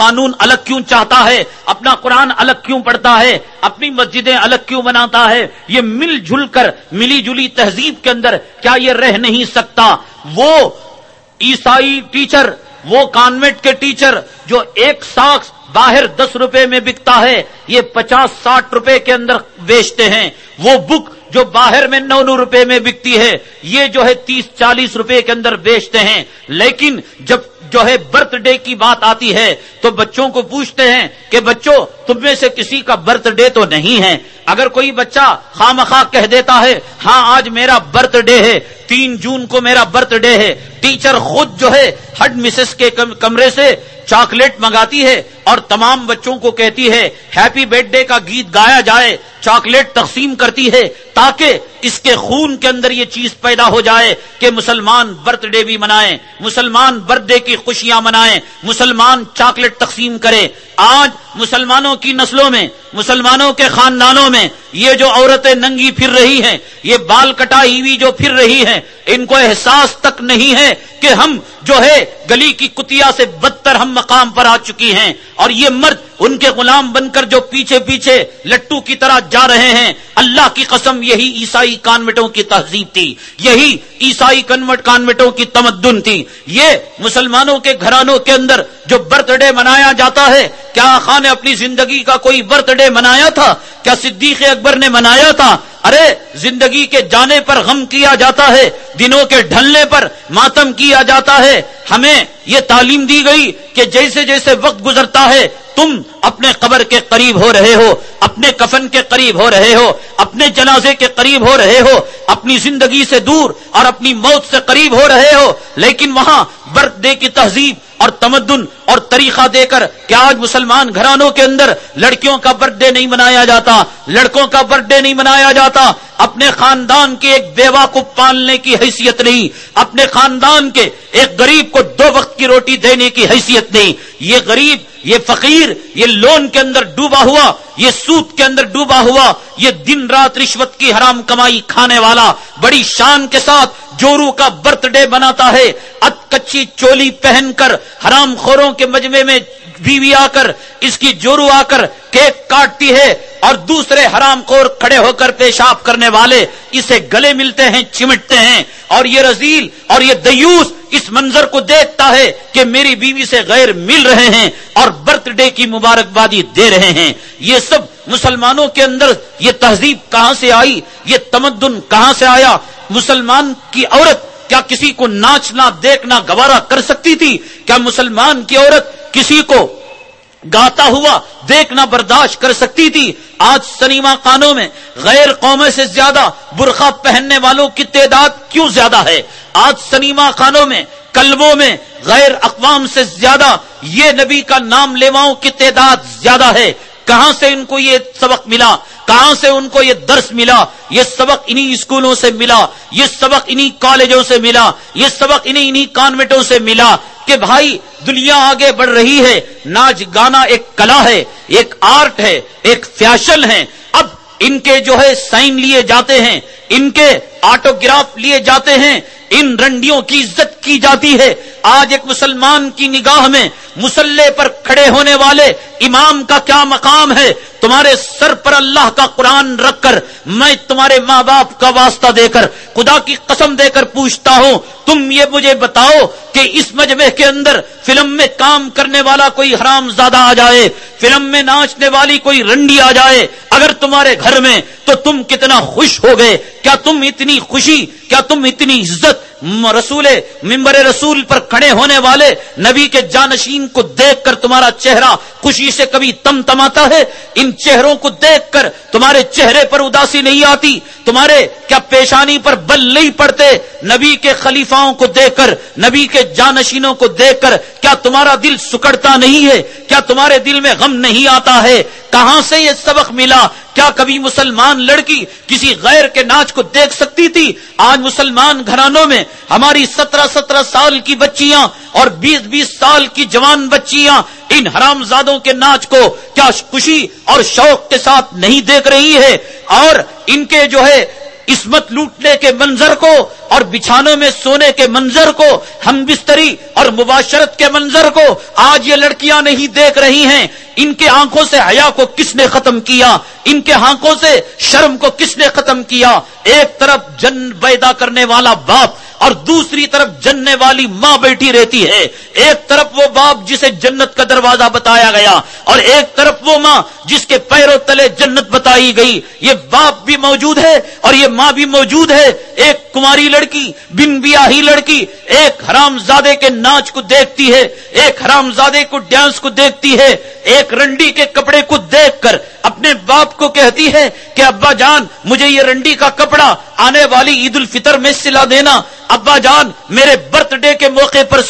قانون الگ کیوں چاہتا ہے؟ اپنا قرآن الگ کیوں پڑھتا ہے؟ اپنی مسجدیں الگ کیوں بناتا ہے؟ یہ مل جل کر، ملی جلی تہذیب کے اندر کیا یہ رہ نہیں سکتا؟ وہ عیسائی ٹیچر، وہ کانوینٹ کے ٹیچر جو ایک ساخ باہر دس روپے میں بکتا ہے، یہ پچاس ساٹھ روپے کے اندر بیچتے ہیں۔ وہ بک جو باہر میں نو نو روپے میں بکتی ہے، یہ جو ہے تیس چالیس روپے کے اندر بیچتے ہیں۔ لیکن جب جو ہے برتھ ڈے کی بات آتی ہے، تو بچوں کو پوچھتے ہیں کہ بچوں، تم میں سے کسی کا برتھ ڈے تو نہیں ہے۔ اگر کوئی بچہ خواہ مخواہ کہہ دیتا ہے ہاں آج میرا برتھ ڈے ہے، تین جون کو میرا برتھ ڈے ہے ٹیچر خود جو ہے ہڈ مسز کے کمرے سے چاکلیٹ منگاتی ہے اور تمام بچوں کو کہتی ہے ہیپی برتھ ڈے کا گیت گایا جائے، چاکلیٹ تقسیم کرتی ہے تاکہ اس کے خون کے اندر یہ چیز پیدا ہو جائے کہ مسلمان برتھ ڈے بھی منائیں، مسلمان برتھ ڈے کی خوشیاں منائیں، مسلمان چاکلیٹ تقسیم کرے آج مسلمانوں کی نسلوں میں، مسلمانوں کے خاندانوں میں یہ جو عورتیں ننگی پھر رہی ہیں، یہ بال کٹائی ہوئی جو پھر رہی ہیں، ان کو احساس تک نہیں ہے کہ ہم جو ہے گلی کی کتیا سے بدتر ہم مقام پر آ چکی ہیں اور یہ مرد ان کے غلام بن کر جو پیچھے پیچھے لٹو کی طرح جا رہے ہیں، اللہ کی قسم یہی عیسائی کانوٹوں کی تہذیب تھی، یہی عیسائی کنوٹ کانوٹوں کی تمدن تھی۔ یہ مسلمانوں کے گھرانوں کے اندر جو برتھ ڈے منایا جاتا ہے، کیا خان نے اپنی زندگی کا کوئی برتھ ڈے منایا تھا؟ کیا صدیق اکبر نے منایا تھا؟ ارے، زندگی کے جانے پر غم کیا جاتا ہے، دنوں کے ڈھلنے پر ماتم کیا جاتا ہے ہمیں یہ تعلیم دی گئی کہ جیسے جیسے وقت گزرتا ہے، تم اپنے قبر کے قریب ہو رہے ہو، اپنے کفن کے قریب ہو رہے ہو، اپنے جنازے کے قریب ہو رہے ہو، اپنی زندگی سے دور اور اپنی موت سے قریب ہو رہے ہو، لیکن وہاں برتھ ڈے کی تہذیب اور تمدن اور طریقہ دے کر کیا آج مسلمان گھرانوں کے اندر لڑکیوں کا برتھ ڈے نہیں منایا جاتا، لڑکوں کا برتھ ڈے نہیں منایا جاتا اپنے خاندان کے ایک بیوہ کو پالنے کی حیثیت نہیں، اپنے خاندان کے ایک غریب کو دو وقت کی روٹی دینے کی حیثیت نہیں۔ یہ غریب، یہ فقیر، یہ لون کے اندر ڈوبا ہوا، یہ سوت کے اندر ڈوبا ہوا، یہ دن رات رشوت کی حرام کمائی کھانے والا، بڑی شان کے ساتھ جورو کا برتھ ڈے بناتا ہے۔ ات کچی چولی پہن کر حرام خوروں کے مجمے میں بیوی آ کر اس کی جورو آ کر کیک کاٹتی ہے اور دوسرے حرام خور کھڑے ہو کر پیشاب کرنے والے اسے گلے ملتے ہیں، چمٹتے ہیں۔ اور یہ رزیل اور یہ دیوس اس منظر کو دیکھتا ہے کہ میری بیوی سے غیر مل رہے ہیں اور برتھ ڈے کی مبارکبادی دے رہے ہیں۔ یہ سب مسلمانوں کے اندر یہ تہذیب کہاں سے آئی؟ یہ تمدن کہاں سے آیا؟ مسلمان کی عورت کیا کسی کو ناچنا، دیکھنا، گوارا کر سکتی تھی؟ کیا مسلمان کی عورت کسی کو گاتا ہوا، دیکھنا، برداشت کر سکتی تھی؟ آج سنیما خانوں میں غیر قومیں سے زیادہ برقع پہننے والوں کی تعداد کیوں زیادہ ہے؟ آج سنیما خانوں میں، کلبوں میں غیر اقوام سے زیادہ یہ نبی کا نام لیواؤں کی تعداد زیادہ ہے۔ کہاں سے ان کو یہ سبق ملا؟ کہاں سے ان کو یہ درس ملا؟ یہ سبق انہی اسکولوں سے ملا، یہ سبق انہی کالجوں سے ملا، یہ سبق انہی انہی کانوینٹوں سے ملا کہ بھائی دنیا آگے بڑھ رہی ہے، ناچ گانا ایک کلا ہے، ایک آرٹ ہے، ایک فیشن ہے۔ اب ان کے جو ہے سائن لیے جاتے ہیں، ان کے آٹوگراف لیے جاتے ہیں، ان رنڈیوں کی عزت کی جاتی ہے۔ آج ایک مسلمان کی نگاہ میں مسلح پر کھڑے ہونے والے امام کا کیا مقام ہے؟ تمہارے سر پر اللہ کا قرآن رکھ کر میں تمہارے ماں باپ کا واسطہ دے کر، خدا کی قسم دے کر پوچھتا ہوں، تم یہ مجھے بتاؤ کہ اس مجمع کے اندر فلم میں کام کرنے والا کوئی حرام زیادہ آ جائے، فلم میں ناچنے والی کوئی رنڈی آ جائے۔ اگر تمہارے گھر میں تو تم کتنا خوش ہو گئے کیا تم اتنی خوشی کیا تم اتنی عزت رسول ممبر رسول پر کھڑے ہونے والے، نبی کے جانشین کو دیکھ کر تمہارا چہرہ خوشی سے کبھی تم تماتا ہے۔ ان چہروں کو دیکھ کر تمہارے چہرے پر اداسی نہیں آتی۔ تمہارے کیا پیشانی پر بل نہیں پڑتے؟ نبی کے خلیفاؤں کو دیکھ کر، نبی کے جانشینوں کو دیکھ کر کیا تمہارا دل سکڑتا نہیں ہے؟ کیا تمہارے دل میں غم نہیں آتا ہے؟ کہاں سے یہ سبق ملا؟ کیا کبھی مسلمان لڑکی کسی غیر کے ناچ کو دیکھ سکتی تھی؟ آج مسلمان گھرانوں میں ہماری سترہ سترہ سال کی بچیاں اور بیس بیس سال کی جوان بچیاں ان حرام زادوں کے ناچ کو کیا خوشی اور شوق کے ساتھ نہیں دیکھ رہی ہے اور ان کے جو ہے عصمت لوٹنے کے منظر کو اور بچھانوں میں سونے کے منظر کو، ہم بستری اور مباشرت کے منظر کو آج یہ لڑکیاں نہیں دیکھ رہی ہیں۔ ان کے آنکھوں سے حیا کو کس نے ختم کیا؟ ان کے آنکھوں سے شرم کو کس نے ختم کیا؟ ایک طرف جن پیدا کرنے والا باپ اور دوسری طرف جننے والی ماں بیٹھی رہتی ہے۔ ایک طرف وہ باپ جسے جنت کا دروازہ بتایا گیا اور ایک طرف وہ ماں جس کے پیروں تلے جنت بتائی گئی۔ یہ باپ بھی موجود ہے اور یہ ماں بھی موجود ہے۔ ایک کماری لڑکی، بن بیاہی لڑکی، ایک حرام زادے کے ناچ کو دیکھتی ہے، ایک حرام زادے کو ڈانس کو دیکھتی ہے۔ ایک رنڈی کے کپڑے کو دیکھ کر اپنے باپ کو کہتی ہے کہ ابا جان، مجھے یہ رنڈی کا کپڑا آنے والی عید الفطر میں سلا دینا، ابا جان، میرے برتھ ڈے کے موقع پر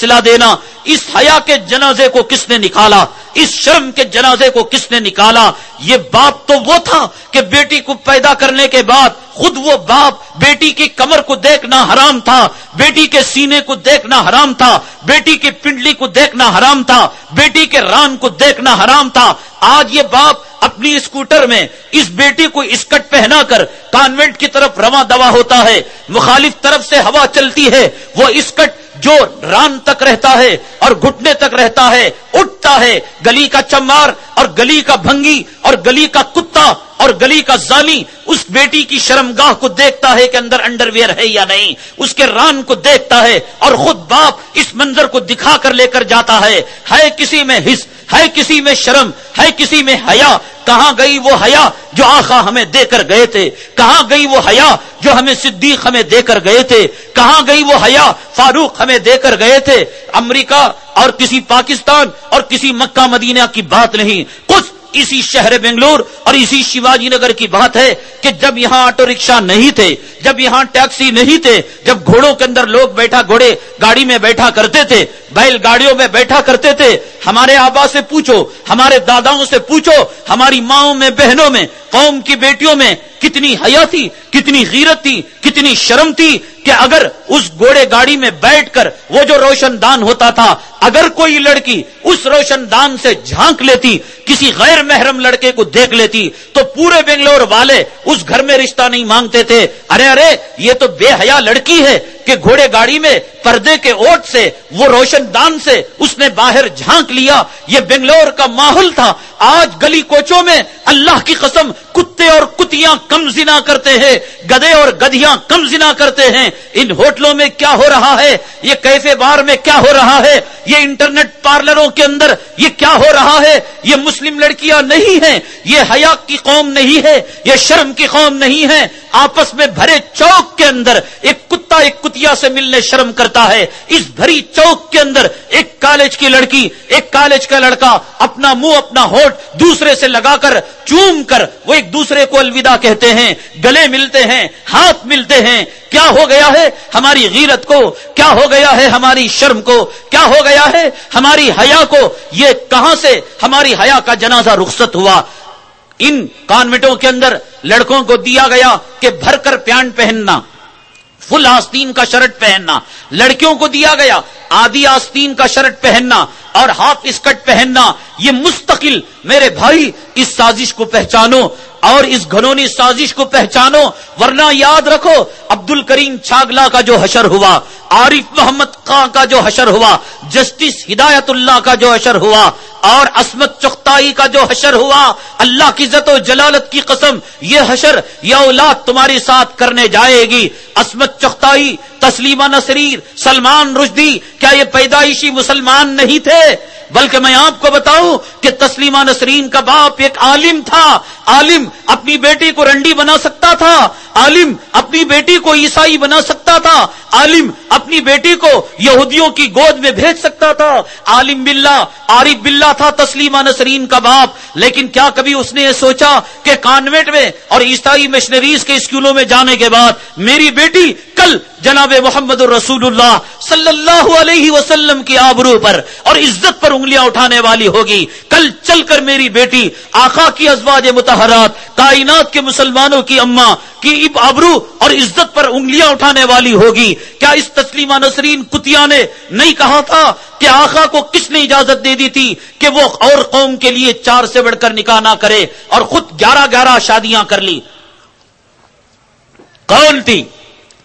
سلا دینا۔ اس حیا کے جنازے کو کس نے نکالا؟ اس شرم کے جنازے کو کس نے نکالا؟ یہ باپ تو وہ تھا کہ بیٹی کو پیدا کرنے کے بعد خود وہ باپ بیٹی کی کمر کو دیکھنا حرام تھا، بیٹی کے سینے کو دیکھنا حرام تھا، بیٹی کی پنڈلی کو دیکھنا حرام تھا، بیٹی کے ران کو دیکھنا حرام تھا۔ آج یہ باپ اپنی اسکوٹر میں اس بیٹی کو اسکٹ پہنا کر کانوینٹ کی طرف رواں دوا ہوتا ہے، مخالف طرف سے ہوا چلتی ہے، وہ اسکٹ جو ران تک رہتا ہے اور گھٹنے تک رہتا ہے، اٹھتا ہے۔ گلی کا چمار اور گلی کا بھنگی اور گلی کا کتا اور گلی کا زالی اس بیٹی کی شرمگاہ کو دیکھتا ہے کہ اندر انڈر ویئر ہے یا نہیں۔ اس کے ران کو دیکھتا ہے اور خود باپ اس منظر کو دکھا کر لے کر جاتا ہے۔ ہے کسی میں حص ہے کسی میں شرم، ہے کسی میں حیا، کہاں گئی وہ حیا جو آخا ہمیں دے کر گئے تھے؟ کہاں گئی وہ حیا جو ہمیں صدیق ہمیں دے کر گئے تھے؟ کہاں گئی وہ حیا فاروق ہمیں دے کر گئے تھے؟ امریکہ اور کسی پاکستان اور کسی مکہ مدینہ کی بات نہیں۔ کچھ اسی شہر بنگلور اور اسی شیواجی نگر کی بات ہے کہ جب یہاں آٹو رکشا نہیں تھے، جب یہاں ٹیکسی نہیں تھے، جب گھوڑوں کے اندر لوگ بیٹھا گھوڑے گاڑی میں بیٹھا کرتے تھے، بیل گاڑیوں میں بیٹھا کرتے تھے، ہمارے آبا سے پوچھو، ہمارے داداؤں سے پوچھو، ہماری ماؤں میں، بہنوں میں، قوم کی بیٹیوں میں کتنی حیا تھی، کتنی غیرت تھی، کتنی شرم تھی کہ اگر اس گھوڑے گاڑی میں بیٹھ کر وہ جو روشن دان ہوتا تھا، اگر کوئی لڑکی اس روشن دان سے جھانک لیتی کسی غیر محرم لڑکے کو دیکھ لیتی تو پورے بنگلور والے اس گھر میں رشتہ نہیں مانگتے تھے۔ ارے ارے، یہ تو بے حیا لڑکی ہے کہ گھوڑے گاڑی میں پردے کے اوٹ سے، وہ روشن دان سے اس نے باہر جھانک لیا۔ یہ بنگلور کا ماحول تھا۔ آج گلی کوچوں میں اللہ کی قسم کتے اور کتیاں کم زنا کرتے ہیں، گدے اور گدیاں کم زنا کرتے ہیں۔ ان ہوٹلوں میں کیا ہو رہا ہے؟ یہ کیفے بار میں کیا ہو رہا ہے؟ یہ انٹرنیٹ پارلروں کے اندر یہ کیا ہو رہا ہے؟ یہ مسلم لڑکیاں نہیں ہیں، یہ حیا کی قوم نہیں ہے، یہ شرم کی قوم نہیں ہے۔ آپس میں بھرے چوک کے اندر ایک کتا ایک کتیا سے ملنے شرم کرتا ہے۔ اس بھری چوک کے اندر ایک کالج کی لڑکی، ایک کالج کا لڑکا اپنا منہ، اپنا ہوٹ دوسرے سے لگا کر چوم کر وہ ایک دوسرے کو الوداع کہتے ہیں، گلے ملتے ہیں، ہاتھ ملتے ہیں۔ کیا ہو گیا ہے ہماری غیرت کو؟ کیا ہو گیا ہے ہماری شرم کو؟ کیا ہو گیا ہے ہماری حیا کو؟ یہ کہاں سے ہماری حیا کا جنازہ رخصت ہوا۔ ان کانوٹوں کے اندر لڑکوں کو دیا گیا کہ بھر کر پیانٹ پہننا، فل آستین کا شرٹ پہننا۔ لڑکیوں کو دیا گیا، آدھی آستین کا شرٹ پہننا۔ اور ہاف اسکٹ پہننا، یہ مستقل، میرے بھائی، اس سازش کو پہچانو اور اس گھنونی سازش کو پہچانو، ورنہ یاد رکھو عبد الکریم چھاگلا کا جو حشر ہوا، عارف محمد خان کا جو حشر ہوا، جسٹس ہدایت اللہ کا جو حشر ہوا، اور عصمت چختائی کا جو حشر ہوا، اللہ کی عزت و جلالت کی قسم، یہ حشر، یہ اولاد تمہاری ساتھ کرنے جائے گی۔ عصمت چختائی تسلیمہ نصریر، سلمان رشدی، کیا یہ پیدائشی مسلمان نہیں تھے؟ بلکہ میں آپ کو بتاؤں کہ تسلیمہ نسرین کا باپ ایک عالم تھا۔ عالم اپنی بیٹی کو رنڈی بنا سکتا تھا۔ عالم اپنی بیٹی کو عیسائی بنا سکتا تھا۔ عالم اپنی بیٹی کو یہودیوں کی گود میں بھیج سکتا تھا۔ عالم بلّہ عارف بلّہ تھا تسلیمہ نسرین کا باپ۔ لیکن کیا کبھی اس نے یہ سوچا کہ کانوینٹ میں اور عیسائی مشنریز کے اسکولوں میں جانے کے بعد میری بیٹی کل جناب محمد الرسول اللہ صلی اللہ علیہ وسلم کی آبرو پر اور عزت پر انگلیاں اٹھانے والی ہوگی۔ کل چل کر میری بیٹی، آقا کی ازواج متحرات کائنات کے مسلمانوں کی اماں کی آبرو اور عزت پر انگلیاں اٹھانے والی ہوگی۔ کیا اس تسلیمہ نسرین کتیا نے نہیں کہا تھا کہ آقا کو کس نے اجازت دے دی تھی کہ وہ اور قوم کے لیے چار سے بڑھ کر نکاح نہ کرے اور خود گیارہ گیارہ شادیاں کر لی؟ کون تھی؟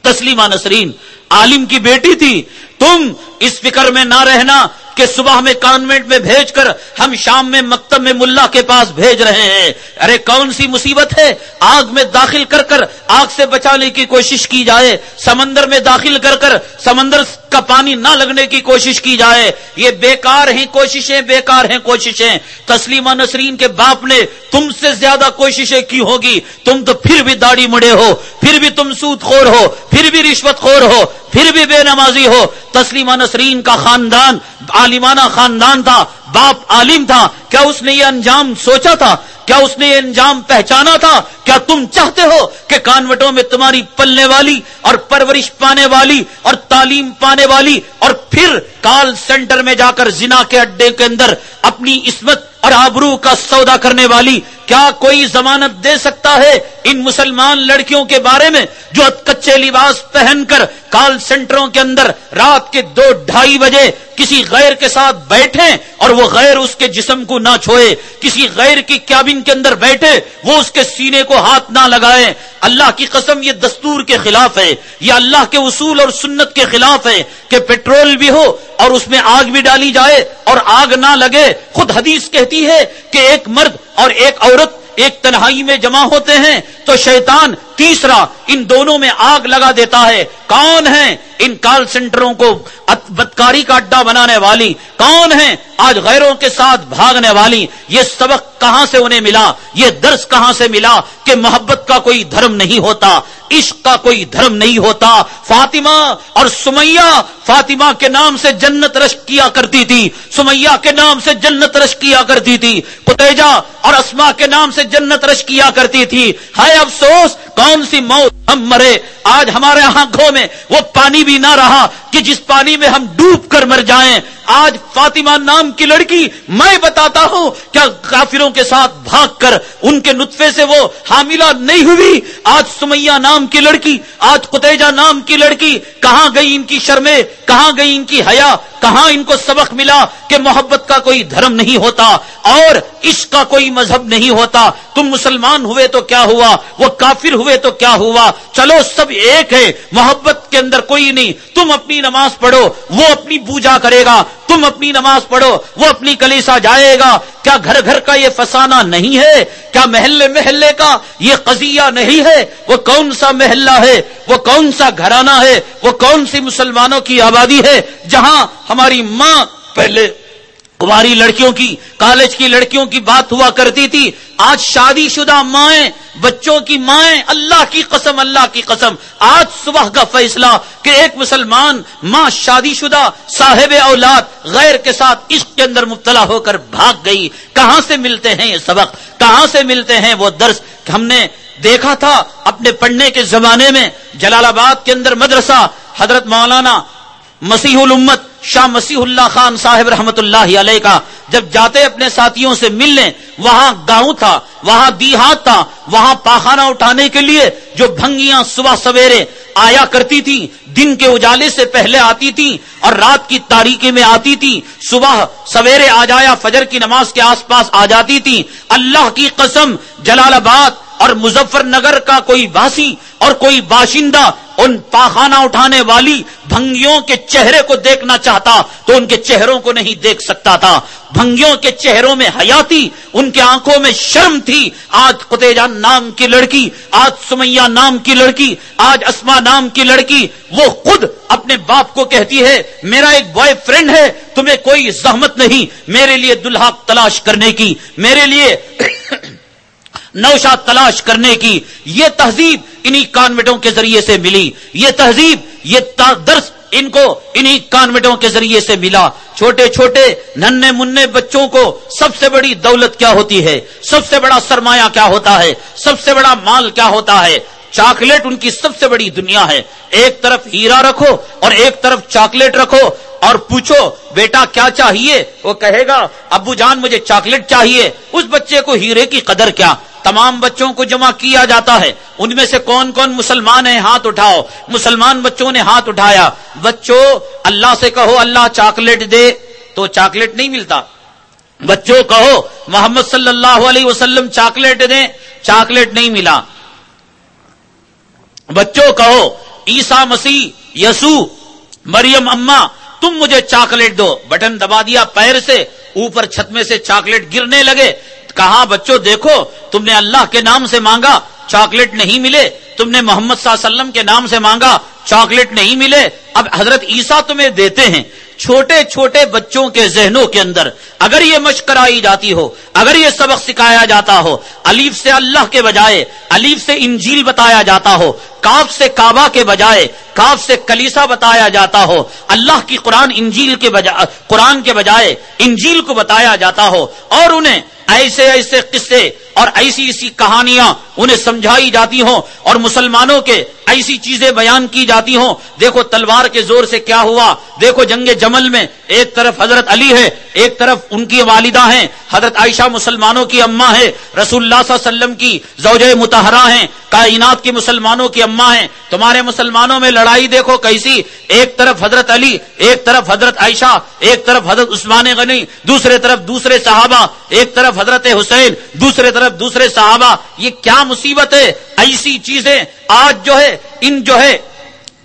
تسلیمہ نسرین، عالم کی بیٹی تھی۔ تم اس فکر میں نہ رہنا کہ صبح میں کانوینٹ میں بھیج کر ہم شام میں مکتب میں ملا کے پاس بھیج رہے ہیں۔ ارے کون سی مصیبت ہے؟ آگ میں داخل کر کر آگ سے بچانے کی کوشش کی جائے، سمندر میں داخل کر کر سمندر کا پانی نہ لگنے کی کوشش کی جائے۔ یہ بیکار ہیں کوششیں، بیکار ہیں کوششیں۔ تسلیمہ نسرین کے باپ نے تم سے زیادہ کوششیں کی ہوگی۔ تم تو پھر بھی داڑھی مڑے ہو، پھر بھی تم سود خور ہو، پھر بھی رشوت خور ہو، پھر بھی بے نمازی ہو۔ تسلیمہ نسرین کا خاندان، عالمانہ خاندان تھا، باپ عالم تھا۔ کیا اس نے یہ انجام سوچا تھا؟ کیا اس نے یہ انجام پہچانا تھا؟ کیا تم چاہتے ہو کہ کانوٹوں میں تمہاری پلنے والی اور پرورش پانے والی اور تعلیم پانے والی اور پھر کال سینٹر میں جا کر زنا کے اڈے کے اندر اپنی عصمت اور آبرو کا سودا کرنے والی کیا کوئی ضمانت دے سکتا ہے ان مسلمان لڑکیوں کے بارے میں جو کچے لباس پہن کر کال سینٹروں کے اندر رات کے دو ڈھائی بجے کسی غیر کے ساتھ بیٹھے اور وہ غیر اس کے جسم کو نہ چھوئے، کسی غیر کی کیبن کے اندر بیٹھے، وہ اس کے سینے کو ہاتھ نہ لگائے۔ اللہ کی قسم یہ دستور کے خلاف ہے، یہ اللہ کے اصول اور سنت کے خلاف ہے کہ پیٹرول بھی ہو اور اس میں آگ بھی ڈالی جائے اور آگ نہ لگے۔ خود حدیث کہتے کہتی ہے کہ ایک مرد اور ایک عورت ایک تنہائی میں جمع ہوتے ہیں تو شیطان تیسرا، ان دونوں میں آگ لگا دیتا ہے۔ کون ہے ان کال سینٹروں کو بدکاری کا اڈا بنانے والی؟ کون ہے آج غیروں کے ساتھ بھاگنے والی؟ یہ سبق کہاں سے انہیں ملا؟ یہ درس کہاں سے ملا کہ محبت کا کوئی دھرم نہیں ہوتا، عشق کا کوئی دھرم نہیں ہوتا؟ فاطمہ اور سمیہ، فاطمہ کے نام سے جنت رش کیا کرتی تھی، سمیہ کے نام سے جنت رش کیا کرتی تھی کتےجا اور اسما کے نام سے جنت رش کیا کرتی تھی۔ ہائے افسوس کون سی موت ہم مرے، آج ہمارے آنکھوں میں وہ پانی بھی نہ رہا کہ جس پانی میں ہم ڈوب کر مر جائیں۔ آج فاطمہ نام کی لڑکی، میں بتاتا ہوں کیا کافروں کے ساتھ بھاگ کر ان کے نطفے سے وہ حاملہ نہیں ہوئی؟ آج سمیہ نام کی لڑکی، آج قطیجہ نام کی لڑکی، کہاں گئی ان کی شرمیں؟ کہاں گئی ان کی حیا؟ کہاں ان کو سبق ملا کہ محبت کا کوئی دھرم نہیں ہوتا اور عشق کا کوئی مذہب نہیں ہوتا؟ تم مسلمان ہوئے تو کیا ہوا؟ وہ کافر ہوئے تو کیا ہوا؟ چلو، سب ایک ہے محبت کے اندر کوئی نہیں۔ تم اپنی نماز پڑھو، وہ اپنی پوجا کرے گا۔ تم اپنی نماز پڑھو، وہ اپنی کلیسا جائے گا۔ کیا گھر گھر کا یہ فسانہ نہیں ہے؟ کیا محلے محلے کا یہ قضیہ نہیں ہے؟ وہ کون سا محلہ ہے؟ وہ کون سا گھرانہ ہے؟ وہ کون سی مسلمانوں کی آبادی ہے؟ جہاں ہماری ماں پہلے کماری لڑکیوں کی، کالج کی لڑکیوں کی بات ہوا کرتی تھی۔ آج شادی شدہ مائیں، بچوں کی مائیں، اللہ کی قسم، اللہ کی قسم۔ آج صبح کا فیصلہ کہ ایک مسلمان ماں شادی شدہ صاحب اولاد غیر کے ساتھ عشق کے اندر مبتلا ہو کر بھاگ گئی۔ کہاں سے ملتے ہیں یہ سبق؟ کہاں سے ملتے ہیں وہ درس؟ ہم نے دیکھا تھا اپنے پڑھنے کے زمانے میں جلال آباد کے اندر مدرسہ، حضرت مولانا مسیح الامت شاہ مسیح اللہ خان صاحب رحمت اللہ علیہ کا جب جاتے اپنے ساتھیوں سے ملنے، وہاں گاؤں تھا، وہاں دیہات تھا، وہاں پاخانہ اٹھانے کے لیے جو بھنگیاں صبح سویرے آیا کرتی تھی دن کے اجالے سے پہلے آتی تھی اور رات کی تاریخی میں آتی تھی صبح سویرے آ جایا، فجر کی نماز کے آس پاس آ جاتی تھی اللہ کی قسم جلال آباد اور مظفر نگر کا کوئی باسی اور کوئی باشندہ ان پاخانہ اٹھانے والی بھنگیوں کے چہرے کو دیکھنا چاہتا تو ان کے چہروں کو نہیں دیکھ سکتا تھا۔ بھنگیوں کے چہروں میں حیاتی، ان کے آنکھوں میں شرم تھی۔ آج قطع نام کی لڑکی، آج سمیہ نام کی لڑکی، آج اسما نام کی لڑکی، وہ خود اپنے باپ کو کہتی ہے، میرا ایک بوائے فرینڈ ہے، تمہیں کوئی زحمت نہیں، میرے لیے دلہا تلاش کرنے کی، میرے لیے نوشا تلاش کرنے کی یہ تہذیب انہی کانوٹوں کے ذریعے سے ملی۔ یہ تہذیب، یہ درس ان کو انہی کانوٹوں کے ذریعے سے ملا۔ چھوٹے چھوٹے ننے منہ بچوں کو سب سے بڑی دولت کیا ہوتی ہے؟ سب سے بڑا سرمایہ کیا ہوتا ہے؟ سب سے بڑا مال کیا ہوتا ہے؟ چاکلیٹ ان کی سب سے بڑی دنیا ہے۔ ایک طرف ہیرا رکھو اور ایک طرف چاکلیٹ رکھو۔ اور پوچھو، بیٹا کیا چاہیے؟ وہ کہے گا، ابو جان مجھے چاکلیٹ چاہیے، اس بچے کو ہیرے کی قدر کیا؟ تمام بچوں کو جمع کیا جاتا ہے۔ ان میں سے کون کون مسلمان ہیں؟ ہاتھ اٹھاؤ۔ مسلمان بچوں نے ہاتھ اٹھایا۔ بچوں، اللہ سے کہو، اللہ چاکلیٹ دے، تو چاکلیٹ نہیں ملتا۔ بچوں، کہو، محمد صلی اللہ علیہ وسلم چاکلیٹ دیں، چاکلیٹ نہیں ملا۔ بچوں، کہو عیسا مسیح یسو مریم اما تم مجھے چاکلیٹ دو۔ بٹن دبا دیا پیر سے، اوپر چھت میں سے چاکلیٹ گرنے لگے۔ کہا، بچوں، دیکھو، تم نے اللہ کے نام سے مانگا، چاکلیٹ نہیں ملے۔ تم نے محمد صلی اللہ علیہ وسلم کے نام سے مانگا، چاکلیٹ نہیں ملے۔ اب حضرت عیسیٰ تمہیں دیتے ہیں۔ چھوٹے چھوٹے بچوں کے ذہنوں کے اندر اگر یہ مشق کرائی جاتی ہو، اگر یہ سبق سکھایا جاتا ہو، علیف سے اللہ کے بجائے، علیف سے انجیل بتایا جاتا ہو کاف سے کعبہ کے بجائے کاف سے کلیسا بتایا جاتا ہو، اللہ کی قرآن انجیل کے بجائے قرآن کے بجائے انجیل کو بتایا جاتا ہو اور انہیں ایسے ایسے قصے اور ایسی ایسی کہانیاں انہیں سمجھائی جاتی ہوں اور مسلمانوں کے ایسی چیزیں بیان کی جاتی ہوں۔ دیکھو تلوار کے زور سے کیا ہوا۔ دیکھو جنگ جمل میں ایک طرف حضرت علی ہے، ایک طرف ان کی والدہ ہیں۔ حضرت عائشہ مسلمانوں کی اماں ہے، رسول اللہ صلی اللہ علیہ وسلم کی زوجہ متحرہ ہیں، کائنات کی مسلمانوں کی اماں ہیں۔ تمہارے مسلمانوں میں لڑائی دیکھو کیسی۔ ایک طرف حضرت علی، ایک طرف حضرت عائشہ، ایک طرف حضرت عثمان غنی، دوسرے طرف دوسرے صحابہ، ایک طرف حضرت حسین، دوسرے طرف دوسرے صحابہ، یہ کیا مصیبت ہے؟ ایسی چیزیں آج جو ہے، ان جو ہے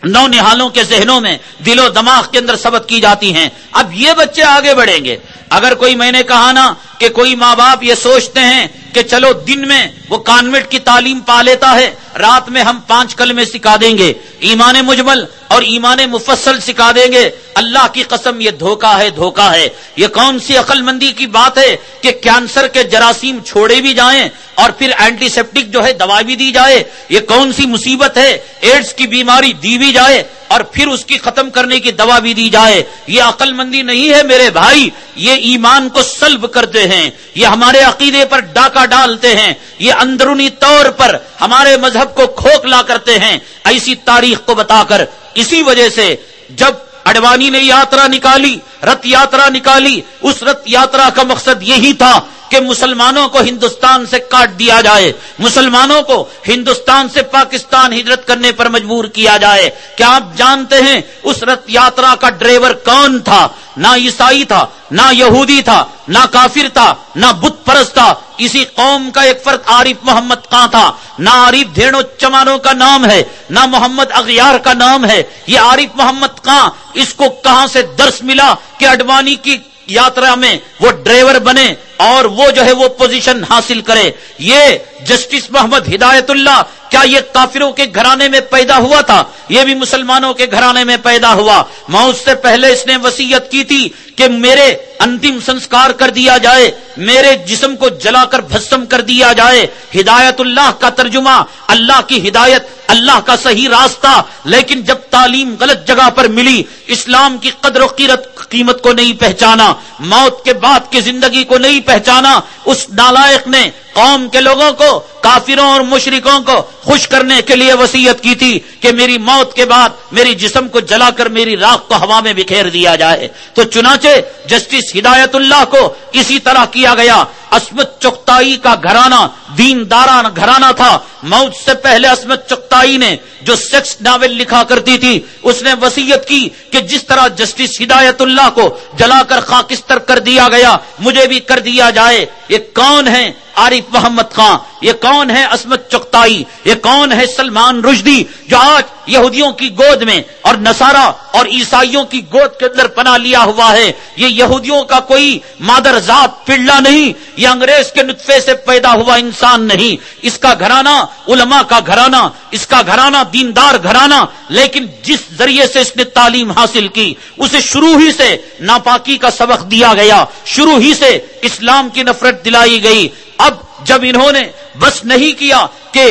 نو نہالوں کے ذہنوں میں دل و دماغ کے اندر سبق کی جاتی ہیں۔ اب یہ بچے آگے بڑھیں گے۔ اگر کوئی میں نے کہا نا کہ کوئی ماں باپ یہ سوچتے ہیں کہ چلو دن میں وہ کانوینٹ کی تعلیم پا لیتا ہے، رات میں ہم پانچ کل میں سکھا دیں گے۔ ایمان مجمل اور ایمان مفصل سکھا دیں گے۔ اللہ کی قسم، یہ دھوکا ہے دھوکا ہے۔ یہ کون سی عقل مندی کی بات ہے کہ کینسر کے جراثیم چھوڑے بھی جائیں اور پھر اینٹی سیپٹک جو ہے دوا بھی دی جائے۔ یہ کون سی مصیبت ہے؟ ایڈس کی بیماری دی بھی جائے اور پھر اس کی ختم کرنے کی دوا بھی دی جائے۔ یہ عقل مندی نہیں ہے میرے بھائی، یہ ایمان کو سلب کرتے ہیں۔ یہ ہمارے عقیدے پر ڈاکہ ڈالتے ہیں۔ یہ اندرونی طور پر ہمارے مذہب کو کھوکھلا کرتے ہیں۔ ایسی تاریخ کو بتا کر۔ اسی وجہ سے جب اڈوانی نے یاترا نکالی، رت یاترا نکالی، اس رت یاترا کا مقصد یہی تھا کہ مسلمانوں کو ہندوستان سے کاٹ دیا جائے۔ مسلمانوں کو ہندوستان سے پاکستان ہجرت کرنے پر مجبور کیا جائے۔ کیا آپ جانتے ہیں اس رت یاترا کا ڈرائیور کون تھا؟ نہ عیسائی تھا نہ یہودی تھا، نہ کافر تھا، نہ بت پرست تھا۔ اسی قوم کا ایک فرق عارف محمد کہاں تھا۔ نہ عارف دھیڑوں چمانوں کا نام ہے، نہ محمد اغیار کا نام ہے۔ یہ عارف محمد کہاں اس کو کہاں سے درس ملا کہ اڈوانی کی یاترا میں وہ ڈرائیور بنے اور وہ جو ہے وہ پوزیشن حاصل کرے۔ یہ جسٹس محمد ہدایت اللہ کیا یہ کافروں کے گھرانے میں پیدا ہوا تھا؟ یہ بھی مسلمانوں کے گھرانے میں پیدا ہوا۔ موت سے پہلے اس نے وسیعت کی تھی کہ میرے انتم سنسکار کر دیا جائے، میرے جسم کو جلا کر بھسم کر دیا جائے۔ ہدایت اللہ کا ترجمہ، اللہ کی ہدایت، اللہ کا صحیح راستہ۔ لیکن جب تعلیم غلط جگہ پر ملی، اسلام کی قدر و قیرت قیمت کو نہیں پہچانا، موت کے بعد کی زندگی کو نہیں پہچانا، اس نالائق نے قوم کے لوگوں کو، کافروں اور مشرکوں کو خوش کرنے کے لیے وسیعت کی تھی کہ میری موت کے بعد میری جسم کو جلا کر میری راک کو ہوا میں بکھیر دیا جائے۔ تو چنانچہ جسٹس ہدایت اللہ کو اسی طرح کیا گیا اسمت چکتائی کا گھرانہ دین داران گھرانہ تھا۔ موت سے پہلے اسمت چکتائی نے جو سیکس ناول لکھا کرتی تھی، اس نے وسیعت کی کہ جس طرح جسٹس ہدایت اللہ کو جلا کر خاکستر کر دیا گیا، مجھے بھی کر دیا جائے۔ یہ کون ہے عارف محمد خان؟ یہ کون ہے عصمت چکتائی یہ کون ہے سلمان رشدی جو آج یہودیوں کی گود میں اور نسارا اور عیسائیوں کی گود کے اندر پناہ لیا ہوا ہے؟ یہ یہودیوں کا کوئی مادر ذات پڑلا نہیں۔ یہ انگریز کے نطفے سے پیدا ہوا انسان نہیں۔ اس کا گھرانہ علماء کا گھرانہ، اس کا گھرانہ دیندار گھرانہ، لیکن جس ذریعے سے اس نے تعلیم حاصل کی، اسے شروع ہی سے ناپاکی کا سبق دیا گیا۔ شروع ہی سے اسلام کی نفرت دلائی گئی۔ اب جب انہوں نے بس نہیں کیا کہ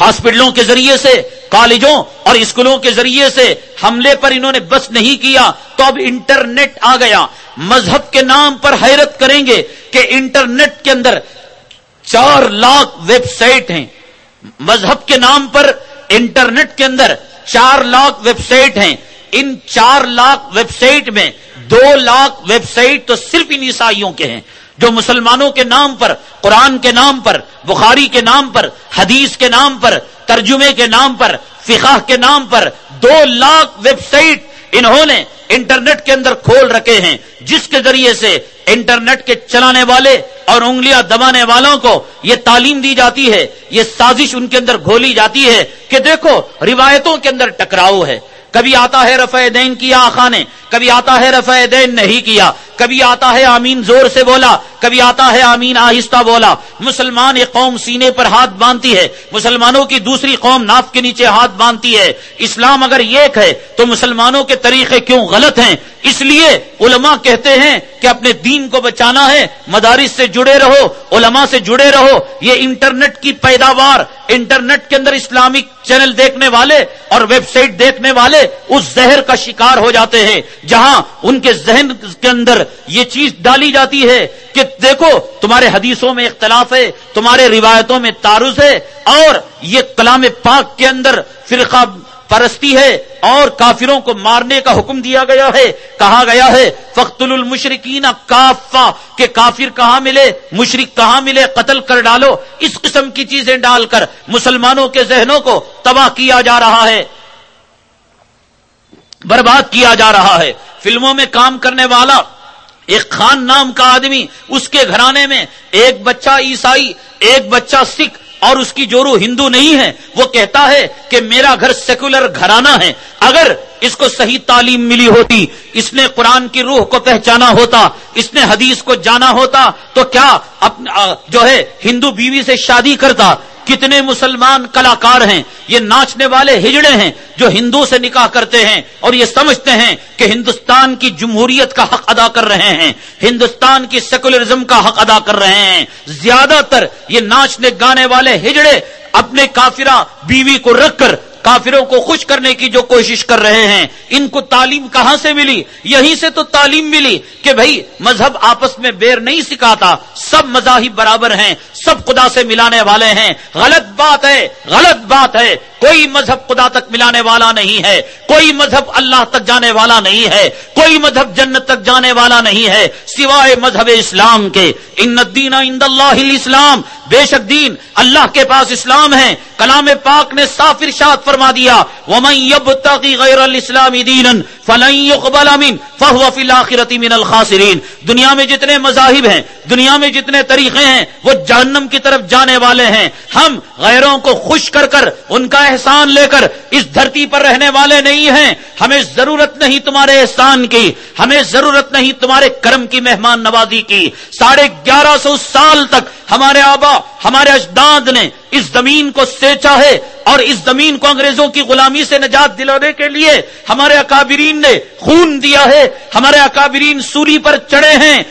ہاسپٹلوں کے ذریعے سے، کالجوں اور اسکولوں کے ذریعے سے حملے پر انہوں نے بس نہیں کیا، تو اب انٹرنیٹ آ گیا۔ مذہب کے نام پر حیرت کریں گے کہ انٹرنیٹ کے اندر چار لاکھ ویب سائٹ ہیں۔ مذہب کے نام پر انٹرنیٹ کے اندر چار لاکھ ویب سائٹ ہیں۔ ان چار لاکھ ویب سائٹ میں دو لاکھ ویب سائٹ تو صرف ان عیسائیوں کے ہیں جو مسلمانوں کے نام پر، قرآن کے نام پر، بخاری کے نام پر، حدیث کے نام پر، ترجمے کے نام پر، فقہ کے نام پر دو لاکھ ویب سائٹ انہوں نے انٹرنیٹ کے اندر کھول رکھے ہیں، جس کے ذریعے سے انٹرنیٹ کے چلانے والے اور انگلیاں دبانے والوں کو یہ تعلیم دی جاتی ہے، یہ سازش ان کے اندر گھولی جاتی ہے کہ دیکھو، روایتوں کے اندر ٹکراؤ ہے۔ کبھی آتا ہے رفع دین کیا آخا نے کبھی آتا ہے رفع دین نہیں کیا، کبھی آتا ہے آمین زور سے بولا، کبھی آتا ہے آمین آہستہ بولا۔ مسلمان ایک قوم سینے پر ہاتھ باندھتی ہے، مسلمانوں کی دوسری قوم ناف کے نیچے ہاتھ باندھتی ہے۔ اسلام اگر ایک ہے تو مسلمانوں کے طریقے کیوں غلط ہیں؟ اس لیے علماء کہتے ہیں کہ اپنے دین کو بچانا ہے، مدارس سے جڑے رہو، علماء سے جڑے رہو، یہ انٹرنیٹ کی پیداوار، انٹرنیٹ کے اندر اسلامک چینل دیکھنے والے اور ویب سائٹ دیکھنے والے اس زہر کا شکار ہو جاتے ہیں، جہاں ان کے ذہن کے اندر یہ چیز ڈالی جاتی ہے کہ دیکھو، تمہارے حدیثوں میں اختلاف ہے، تمہارے روایتوں میں تارز ہے اور یہ کلام پاک کے اندر فرقہ پرستی ہے اور کافروں کو مارنے کا حکم دیا گیا ہے۔ کہا گیا ہے فخت المشرقین کافا، کہ کافر کہاں ملے؟ مشرق کہاں ملے؟ قتل کر ڈالو۔ اس قسم کی چیزیں ڈال کر مسلمانوں کے ذہنوں کو تباہ کیا جا رہا ہے۔ برباد کیا جا رہا ہے۔ فلموں میں کام کرنے والا، ایک خان نام کا آدمی، اس کے گھرانے میں ایک بچہ عیسائی، ایک بچہ سکھ اور اس کی جورو ہندو نہیں ہے، وہ کہتا ہے کہ میرا گھر سیکولر گھرانہ ہے۔ اگر اس کو صحیح تعلیم ملی ہوتی، اس نے قرآن کی روح کو پہچانا ہوتا، اس نے حدیث کو جانا ہوتا، تو کیا جو ہے، ہندو بیوی سے شادی کرتا؟ کتنے مسلمان کلاکار ہیں یہ ناچنے والے ہجڑے ہیں جو ہندو سے نکاح کرتے ہیں اور یہ سمجھتے ہیں کہ ہندوستان کی جمہوریت کا حق ادا کر رہے ہیں ہندوستان کی سیکولرزم کا حق ادا کر رہے ہیں زیادہ تر یہ ناچنے گانے والے ہجڑے اپنے کافرہ بیوی کو رکھ کر کافروں کو خوش کرنے کی جو کوشش کر رہے ہیں، ان کو تعلیم کہاں سے ملی؟ یہیں سے تو تعلیم ملی کہ بھائی مذہب آپس میں بیر نہیں سکھاتا، سب مذاہب برابر ہیں، سب خدا سے ملانے والے ہیں۔ غلط بات ہے، غلط بات ہے۔ کوئی مذہب خدا تک ملانے والا نہیں ہے، کوئی مذہب اللہ تک جانے والا نہیں ہے، کوئی مذہب جنت تک جانے والا نہیں ہے۔ سوائے مذہب اسلام کے۔ ان الدین عند اللہ اسلام بے شک دین اللہ کے پاس اسلام ہے۔ کلام پاک نے صاف ارشاد فرما دیا۔ غیر الاسلام دین من الخاسرین دنیا میں جتنے مذاہب ہیں، دنیا میں جتنے طریقے ہیں، وہ جہنم کی طرف جانے والے ہیں۔ ہم غیروں کو خوش کر کر، ان کا احسان لے کر اس دھرتی پر رہنے والے نہیں ہیں۔ ہمیں ضرورت نہیں تمہارے احسان کی، ہمیں ضرورت نہیں تمہارے کرم کی مہمان نوازی کی۔ ساڑھے گیارہ سو سال تک ہمارے آبا ہمارے اجداد نے اس زمین کو سینچا ہے اور اس زمین کو انگریزوں کی غلامی سے نجات دلانے کے لیے ہمارے اکابرین نے خون دیا ہے، ہمارے اکابرین سوری پر چڑھے ہیں۔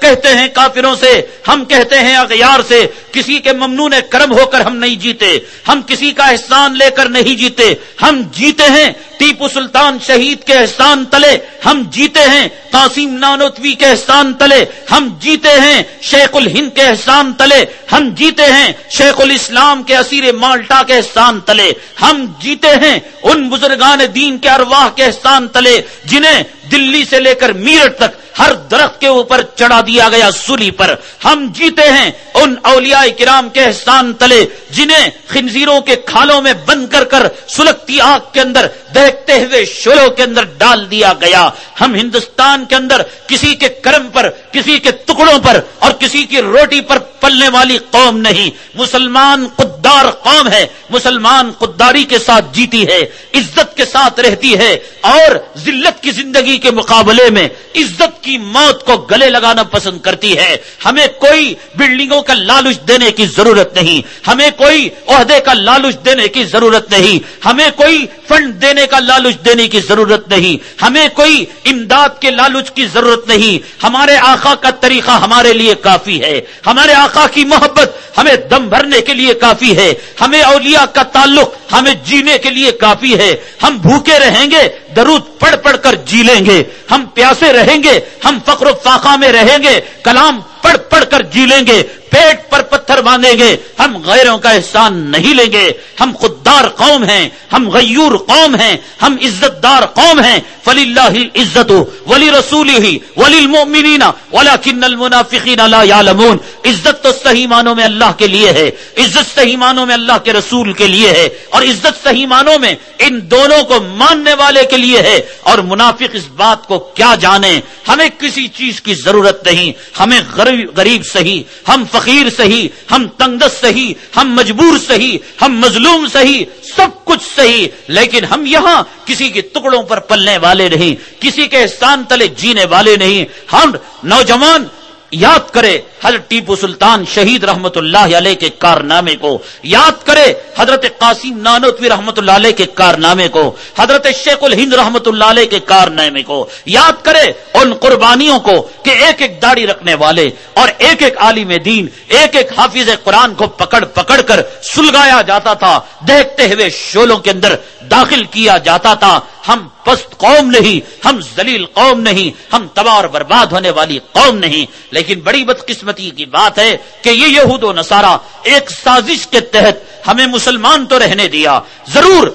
کہتے ہیں کافروں سے، ہم کہتے ہیں اغیار سے، کسی کے ممنون کرم ہو کر ہم نہیں جیتے، ہم کسی کا احسان لے کر نہیں جیتے۔ ہم جیتے ہیں، ٹیپو سلطان شہید کے احسان تلے۔ ہم جیتے ہیں، قاسم نانوتوی کے احسان تلے۔ ہم جیتے ہیں، شیخ الہند کے احسان تلے۔ ہم جیتے ہیں، شیخ الاسلام کے اسیر مالٹا کے احسان تلے۔ ہم جیتے ہیں ان بزرگان دین کے ارواح کے احسان تلے، جنہیں دلی سے لے کر میرٹ تک ہر درخت کے اوپر چڑھا دیا گیا سلی پر۔ ہم جیتے ہیں ان اولیاء کرام کے احسان تلے جنہیں خنزیروں کے کھالوں میں بند کر کر سلگتی آگ کے اندر دیکھتے ہوئے شولوں کے اندر ڈال دیا گیا۔ ہم ہندوستان کے اندر کسی کے کرم پر، کسی کے ٹکڑوں پر اور کسی کی روٹی پر پلنے والی قوم نہیں۔ مسلمان قدار قوم ہے، مسلمان قداری کے ساتھ جیتی ہے، عزت کے ساتھ رہتی ہے اور ذلت کی زندگی کے مقابلے میں عزت کی موت کو گلے لگانا پسند کرتی ہے۔ ہمیں کوئی بلڈنگوں کا لالچ دینے کی ضرورت نہیں۔ ہمیں کوئی عہدے کا لالچ دینے کی ضرورت نہیں۔ ہمیں کوئی فنڈ دینے کا لالچ دینے کی ضرورت نہیں۔ ہمیں کوئی امداد کے لالچ کی ضرورت نہیں۔ ہمارے آقا کا طریقہ ہمارے لیے کافی ہے۔ ہمارے آقا کی محبت ہمیں دم بھرنے کے لیے کافی ہے۔ ہمیں اولیاء کا تعلق ہمیں جینے کے لیے کافی ہے۔ ہم بھوکے رہیں گے درود پڑھ پڑھ کر جی لیں گے، ہم پیاسے رہیں گے، ہم فقر و فاقہ میں رہیں گے، کلام پڑھ پڑھ کر جی لیں گے، پیٹ پر پتھر باندھیں گے۔ ہم غیروں کا احسان نہیں لیں گے۔ ہم خوددار قوم ہیں، ہم غیور قوم ہیں، ہم عزت دار قوم ہیں۔ فلی اللہ عزت ولی رسول ہی ولی المؤمنین ولکن المنافقین لا یعلمون عزت تو صحیح معنوں میں اللہ کے لیے ہے۔ عزت صحیح معنوں میں اللہ کے رسول کے لیے ہے۔ اور عزت صحیح معنوں میں ان دونوں کو ماننے والے کے لیے ہے۔ اور منافق اس بات کو کیا جانے؟ ہمیں کسی چیز کی ضرورت نہیں۔ ہمیں غریب صحیح، ہم فقیر صحیح، ہم تنگس صحیح، ہم مجبور صحیح، ہم مظلوم صحیح، سب کچھ صحیح، لیکن ہم یہاں کسی کے ٹکڑوں پر پلنے والے نہیں، کسی کے احسان تلے جینے والے نہیں۔ ہم نوجوان یاد کرے حضرت ٹیپو سلطان شہید رحمت اللہ علیہ کے کارنامے کو، یاد کرے حضرت قاسم نانوتوی رحمت اللہ علیہ کے کارنامے کو، حضرت شیخ الہند رحمت اللہ علیہ کے کارنامے کو، یاد کرے ان قربانیوں کو کہ ایک ایک داڑھی رکھنے والے اور ایک ایک عالم دین، ایک ایک حافظ قرآن کو پکڑ پکڑ کر سلگایا جاتا تھا، دیکھتے ہوئے شولوں کے اندر داخل کیا جاتا تھا۔ ہم پست قوم نہیں، ہم ذلیل قوم نہیں، ہم تباہ اور برباد ہونے والی قوم نہیں لیکن بڑی بدقسمتی کی بات ہے کہ یہ یہود و نصارہ ایک سازش کے تحت ہمیں مسلمان تو رہنے دیا۔ ضرور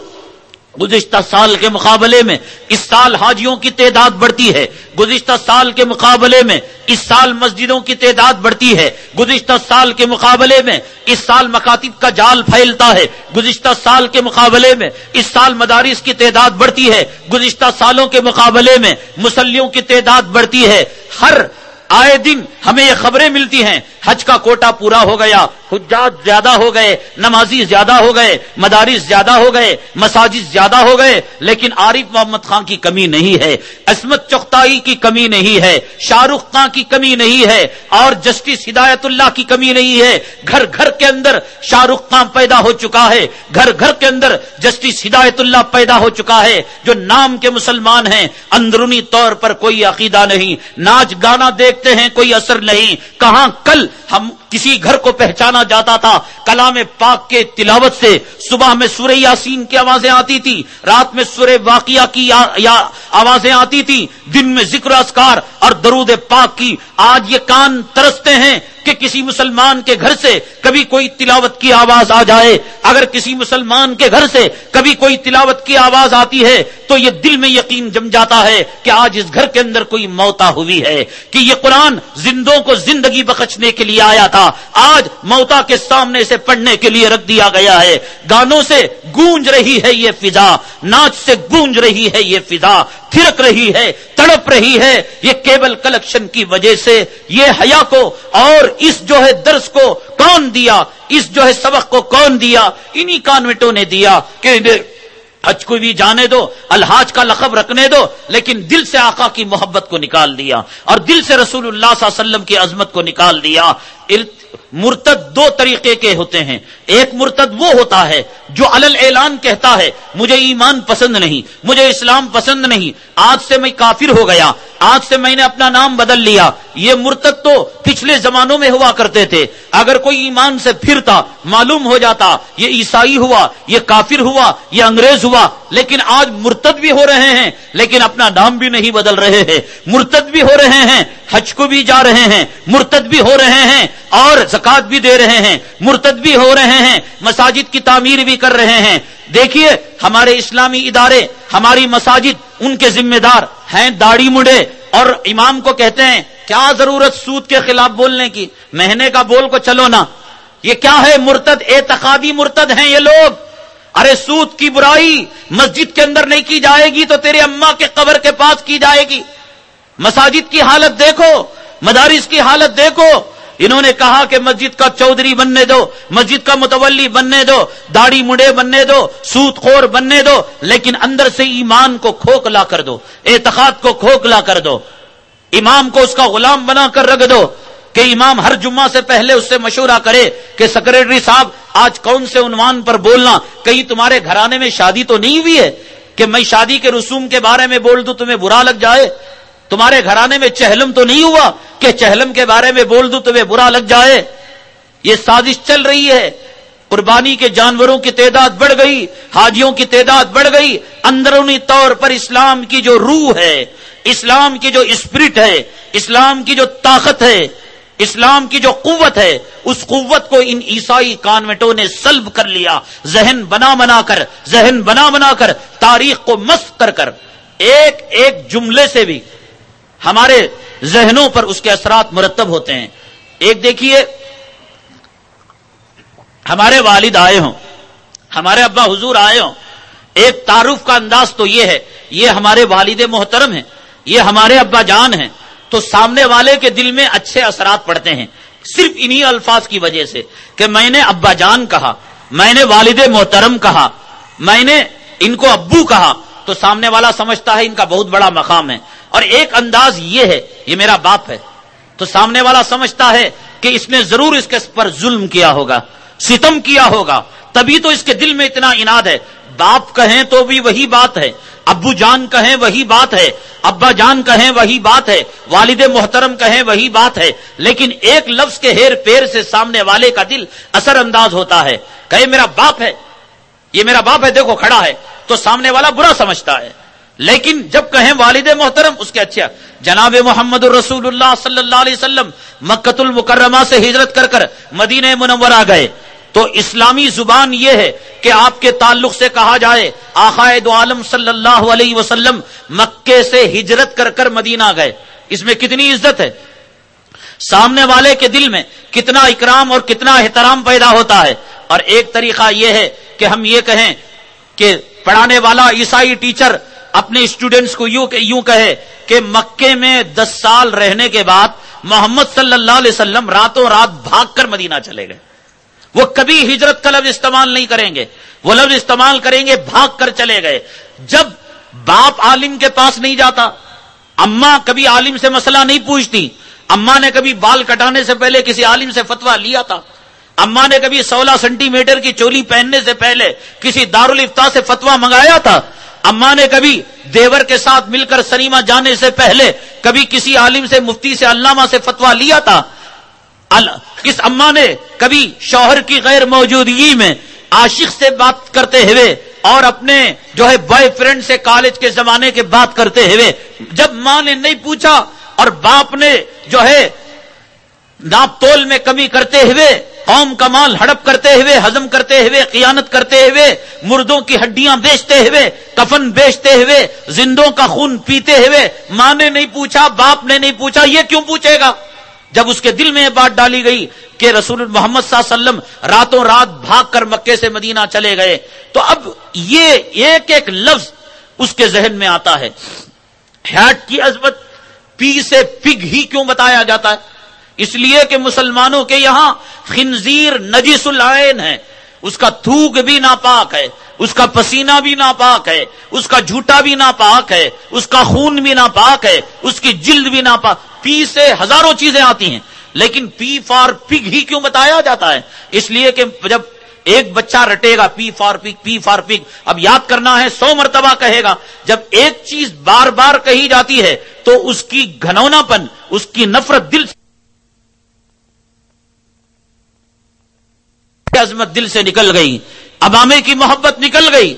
گزشتہ سال کے مقابلے میں اس سال حاجیوں کی تعداد بڑھتی ہے۔ گزشتہ سال کے مقابلے میں اس سال مسجدوں کی تعداد بڑھتی ہے۔ گزشتہ سال کے مقابلے میں اس سال مکاتب کا جال پھیلتا ہے۔ گزشتہ سال کے مقابلے میں اس سال مدارس کی تعداد بڑھتی ہے۔ گزشتہ سالوں کے مقابلے میں مسلیوں کی تعداد بڑھتی ہے۔ ہر آئے دن ہمیں یہ خبریں ملتی ہیں، حج کا کوٹا پورا ہو گیا حجات زیادہ ہو گئے، نمازی زیادہ ہو گئے مدارس زیادہ ہو گئے، مساجد زیادہ ہو گئے، لیکن عارف محمد خان کی کمی نہیں ہے، عصمت چختائی کی کمی نہیں ہے، شاہ رخ خان کی کمی نہیں ہے، اور جسٹس ہدایت اللہ کی کمی نہیں ہے۔ گھر گھر کے اندر شاہ رخ خان پیدا ہو چکا ہے، گھر گھر کے اندر جسٹس ہدایت اللہ پیدا ہو چکا ہے۔ جو نام کے مسلمان ہیں، اندرونی طور پر کوئی عقیدہ نہیں۔ ناچ گانا دیکھ دیکھتے ہیں کوئی اثر نہیں۔ کہاں کل ہم کسی گھر کو پہچانا جاتا تھا۔ کلام پاک کے تلاوت سے صبح میں سورہ یاسین کی آوازیں آتی تھی، رات میں سورہ واقعہ کی یا آوازیں آتی تھی۔ دن میں ذکر اسکار اور درود پاک کی۔ آج یہ کان ترستے ہیں کہ کسی مسلمان کے گھر سے کبھی کوئی تلاوت کی آواز آ جائے۔ اگر کسی مسلمان کے گھر سے کبھی کوئی تلاوت کی آواز آتی ہے تو یہ دل میں یقین جم جاتا ہے کہ آج اس گھر کے اندر کوئی موتا ہوئی ہے، کہ یہ قرآن زندوں کو زندگی بخشنے کے لیے آیا تھا۔ آج موتا کے سامنے سے پڑھنے کے لیے رکھ دیا گیا ہے۔ گانوں سے گونج رہی ہے یہ فضا، ناچ سے گونج رہی ہے یہ فضا، تھرک رہی ہے، تڑپ رہی ہے۔ یہ کیبل کلیکشن کی وجہ سے یہ حیا کو اور اس جو ہے درس کو کون دیا، اس جو ہے سبق کو کون دیا؟ انہی کانوینٹوں نے دیا کہ حج کو بھی جانے دو، الحاج کا لقب رکھنے دو، لیکن دل سے آقا کی محبت کو نکال دیا اور دل سے رسول اللہ صلی اللہ علیہ وسلم کی عظمت کو نکال دیا۔ مرتد دو طریقے کے ہوتے ہیں۔ ایک مرتد وہ ہوتا ہے جو الل اعلان کہتا ہے، مجھے ایمان پسند نہیں، مجھے اسلام پسند نہیں، آج سے میں کافر ہو گیا۔ آج سے میں نے اپنا نام بدل لیا۔ یہ مرتد تو پچھلے زمانوں میں ہوا کرتے تھے۔ اگر کوئی ایمان سے پھرتا، معلوم ہو جاتا، یہ عیسائی ہوا، یہ کافر ہوا، یہ انگریز ہوا لیکن آج مرتد بھی ہو رہے ہیں، لیکن اپنا نام بھی نہیں بدل رہے ہیں۔ مرتد بھی ہو رہے ہیں، حج کو بھی جا رہے ہیں۔ مرتد بھی ہو رہے ہیں اور زکات بھی دے رہے ہیں۔ مرتد بھی ہو رہے ہیں، مساجد کی تعمیر بھی کر رہے ہیں۔ دیکھیے، ہمارے اسلامی ادارے، ہماری مساجد، ان کے ذمہ دار ہیں داڑھی مڈے اور امام کو کہتے ہیں، کیا ضرورت سود کے خلاف بولنے کی؟ مہینے کا بول کو چلو نا۔ یہ کیا ہے؟ مرتد، اعتقادی مرتد ہیں یہ لوگ۔ ارے سود کی برائی مسجد کے اندر نہیں کی جائے گی تو تیرے اما کے قبر کے پاس کی جائے گی۔ مساجد کی حالت دیکھو، مدارس کی حالت دیکھو۔ انہوں نے کہا کہ مسجد کا چودھری بننے دو، مسجد کا متولی بننے دو، داڑھی مڑے بننے دو سوت خور بننے دو، لیکن اندر سے ایمان کو کھوکھلا کر دو، اعتقاد کو کھوکھلا کر دو۔ امام کو اس کا غلام بنا کر رکھ دو۔ کہ امام ہر جمعہ سے پہلے اس سے مشورہ کرے کہ سیکرٹری صاحب، آج کون سے عنوان پر بولنا؟ کہیں تمہارے گھرانے میں شادی تو نہیں ہوئی ہے کہ میں شادی کے رسوم کے بارے میں بول دوں تمہیں برا لگ جائے؟ تمہارے گھرانے میں چہلم تو نہیں ہوا کہ چہلم کے بارے میں بول دوں تمہیں برا لگ جائے؟ یہ سازش چل رہی ہے۔ قربانی کے جانوروں کی تعداد بڑھ گئی، حاجیوں کی تعداد بڑھ گئی۔ اندرونی طور پر اسلام کی جو روح ہے، اسلام کی جو اسپرٹ ہے، اسلام کی جو طاقت ہے اسلام کی جو قوت ہے، اس قوت کو ان عیسائی کانوینٹوں نے سلب کر لیا۔ ذہن بنا بنا کر، ذہن بنا بنا کر، تاریخ کو مست کر کر۔ ایک ایک جملے سے بھی ہمارے ذہنوں پر اس کے اثرات مرتب ہوتے ہیں۔ ایک دیکھیے، ہمارے والد آئے ہوں، ہمارے ابا حضور آئے ہوں۔ ایک تعارف کا انداز تو یہ ہے، یہ ہمارے والد محترم ہیں، یہ ہمارے ابا جان ہیں۔ تو سامنے والے کے دل میں اچھے اثرات پڑتے ہیں۔ صرف انہی الفاظ کی وجہ سے کہ میں نے ابا جان کہا، میں نے والد محترم کہا، میں نے ان کو ابو کہا، تو سامنے والا سمجھتا ہے ان کا بہت بڑا مقام ہے۔ اور ایک انداز یہ ہے، یہ میرا باپ ہے۔ تو سامنے والا سمجھتا ہے کہ اس نے ضرور اس کے پر ظلم کیا ہوگا، ستم کیا ہوگا۔ تبھی تو اس کے دل میں اتنا اناد ہے۔ باپ کہیں تو بھی وہی بات ہے، ابو جان کہیں وہی بات ہے، ابا جان کہیں وہی بات ہے، والد محترم کہیں وہی بات ہے، لیکن ایک لفظ کے ہیر پیر سے سامنے والے کا دل اثر انداز ہوتا ہے۔ کہے، میرا باپ ہے، یہ میرا باپ ہے، دیکھو کھڑا ہے، تو سامنے والا برا سمجھتا ہے۔ لیکن جب کہیں والد محترم، اس کے اچھا جناب محمد الرسول اللہ صلی اللہ علیہ وسلم مکت المکرمہ سے ہجرت کر کر مدینہ منورہ گئے۔ تو اسلامی زبان یہ ہے کہ آپ کے تعلق سے کہا جائے آخائد عالم صلی اللہ علیہ وسلم مکے سے ہجرت کر کر مدینہ گئے۔ اس میں کتنی عزت ہے؟ سامنے والے کے دل میں کتنا اکرام اور کتنا احترام پیدا ہوتا ہے۔ اور ایک طریقہ یہ ہے کہ ہم یہ کہیں کہ پڑھانے والا عیسائی ٹیچر اپنے اسٹوڈینٹس کو یوں یوں کہے کہ مکے میں دس سال رہنے کے بعد محمد صلی اللہ علیہ وسلم راتوں رات بھاگ کر مدینہ چلے گئے۔ وہ کبھی ہجرت کا لفظ استعمال نہیں کریں گے۔ وہ لفظ استعمال کریں گے، بھاگ کر چلے گئے۔ جب باپ عالم کے پاس نہیں جاتا اما کبھی عالم سے مسئلہ نہیں پوچھتی۔ اما نے کبھی بال کٹانے سے پہلے کسی عالم سے فتوا لیا تھا۔ اما نے کبھی سولہ سینٹی میٹر کی چولی پہننے سے پہلے کسی دارالفتا سے فتوا منگایا تھا۔ اما نے کبھی دیور کے ساتھ مل کر سنیما جانے سے پہلے کبھی کسی عالم سے مفتی سے علامہ سے فتوا لیا تھا۔ کس اما نے کبھی شوہر کی غیر موجودگی میں عاشق سے بات کرتے ہوئے اور اپنے جو ہے بوائے فرینڈ سے کالج کے زمانے کے بات کرتے ہوئے جب ماں نے نہیں پوچھا اور باپ نے جو ہے ناپ تول میں کمی کرتے ہوئے، قوم کا مال ہڑپ کرتے ہوئے ہزم کرتے ہوئے، قیانت کرتے ہوئے، مردوں کی ہڈیاں بیچتے ہوئے، کفن بیچتے ہوئے، زندوں کا خون پیتے ہوئے ماں نے نہیں پوچھا، باپ نے نہیں پوچھا، یہ کیوں پوچھے گا؟ جب اس کے دل میں یہ بات ڈالی گئی کہ رسول محمد صلی اللہ علیہ وسلم راتوں رات بھاگ کر مکے سے مدینہ چلے گئے، تو اب یہ ایک ایک لفظ اس کے ذہن میں آتا ہے۔ ہیٹ کی عزمت پی سے پگ ہی کیوں بتایا جاتا ہے؟ اس لیے کہ مسلمانوں کے یہاں خنزیر نجیس العین ہے۔ اس کا تھوک بھی ناپاک ہے، اس کا پسینہ بھی ناپاک ہے، اس کا جھوٹا بھی ناپاک ہے، اس کا خون بھی ناپاک ہے، اس کی جلد بھی ناپاک، پی سے ہزاروں چیزیں آتی ہیں۔ لیکن پی فار پگ ہی کیوں بتایا جاتا ہے؟ اس لیے کہ جب ایک بچہ رٹے گا، پی فار پگ، پی فار پگ، اب یاد کرنا ہے، سو مرتبہ کہے گا، جب ایک چیز بار بار کہی جاتی ہے، تو اس کی گھنونا پن اس کی نفرت دل سے عظمت دل سے نکل گئی عوامے کی محبت نکل گئی۔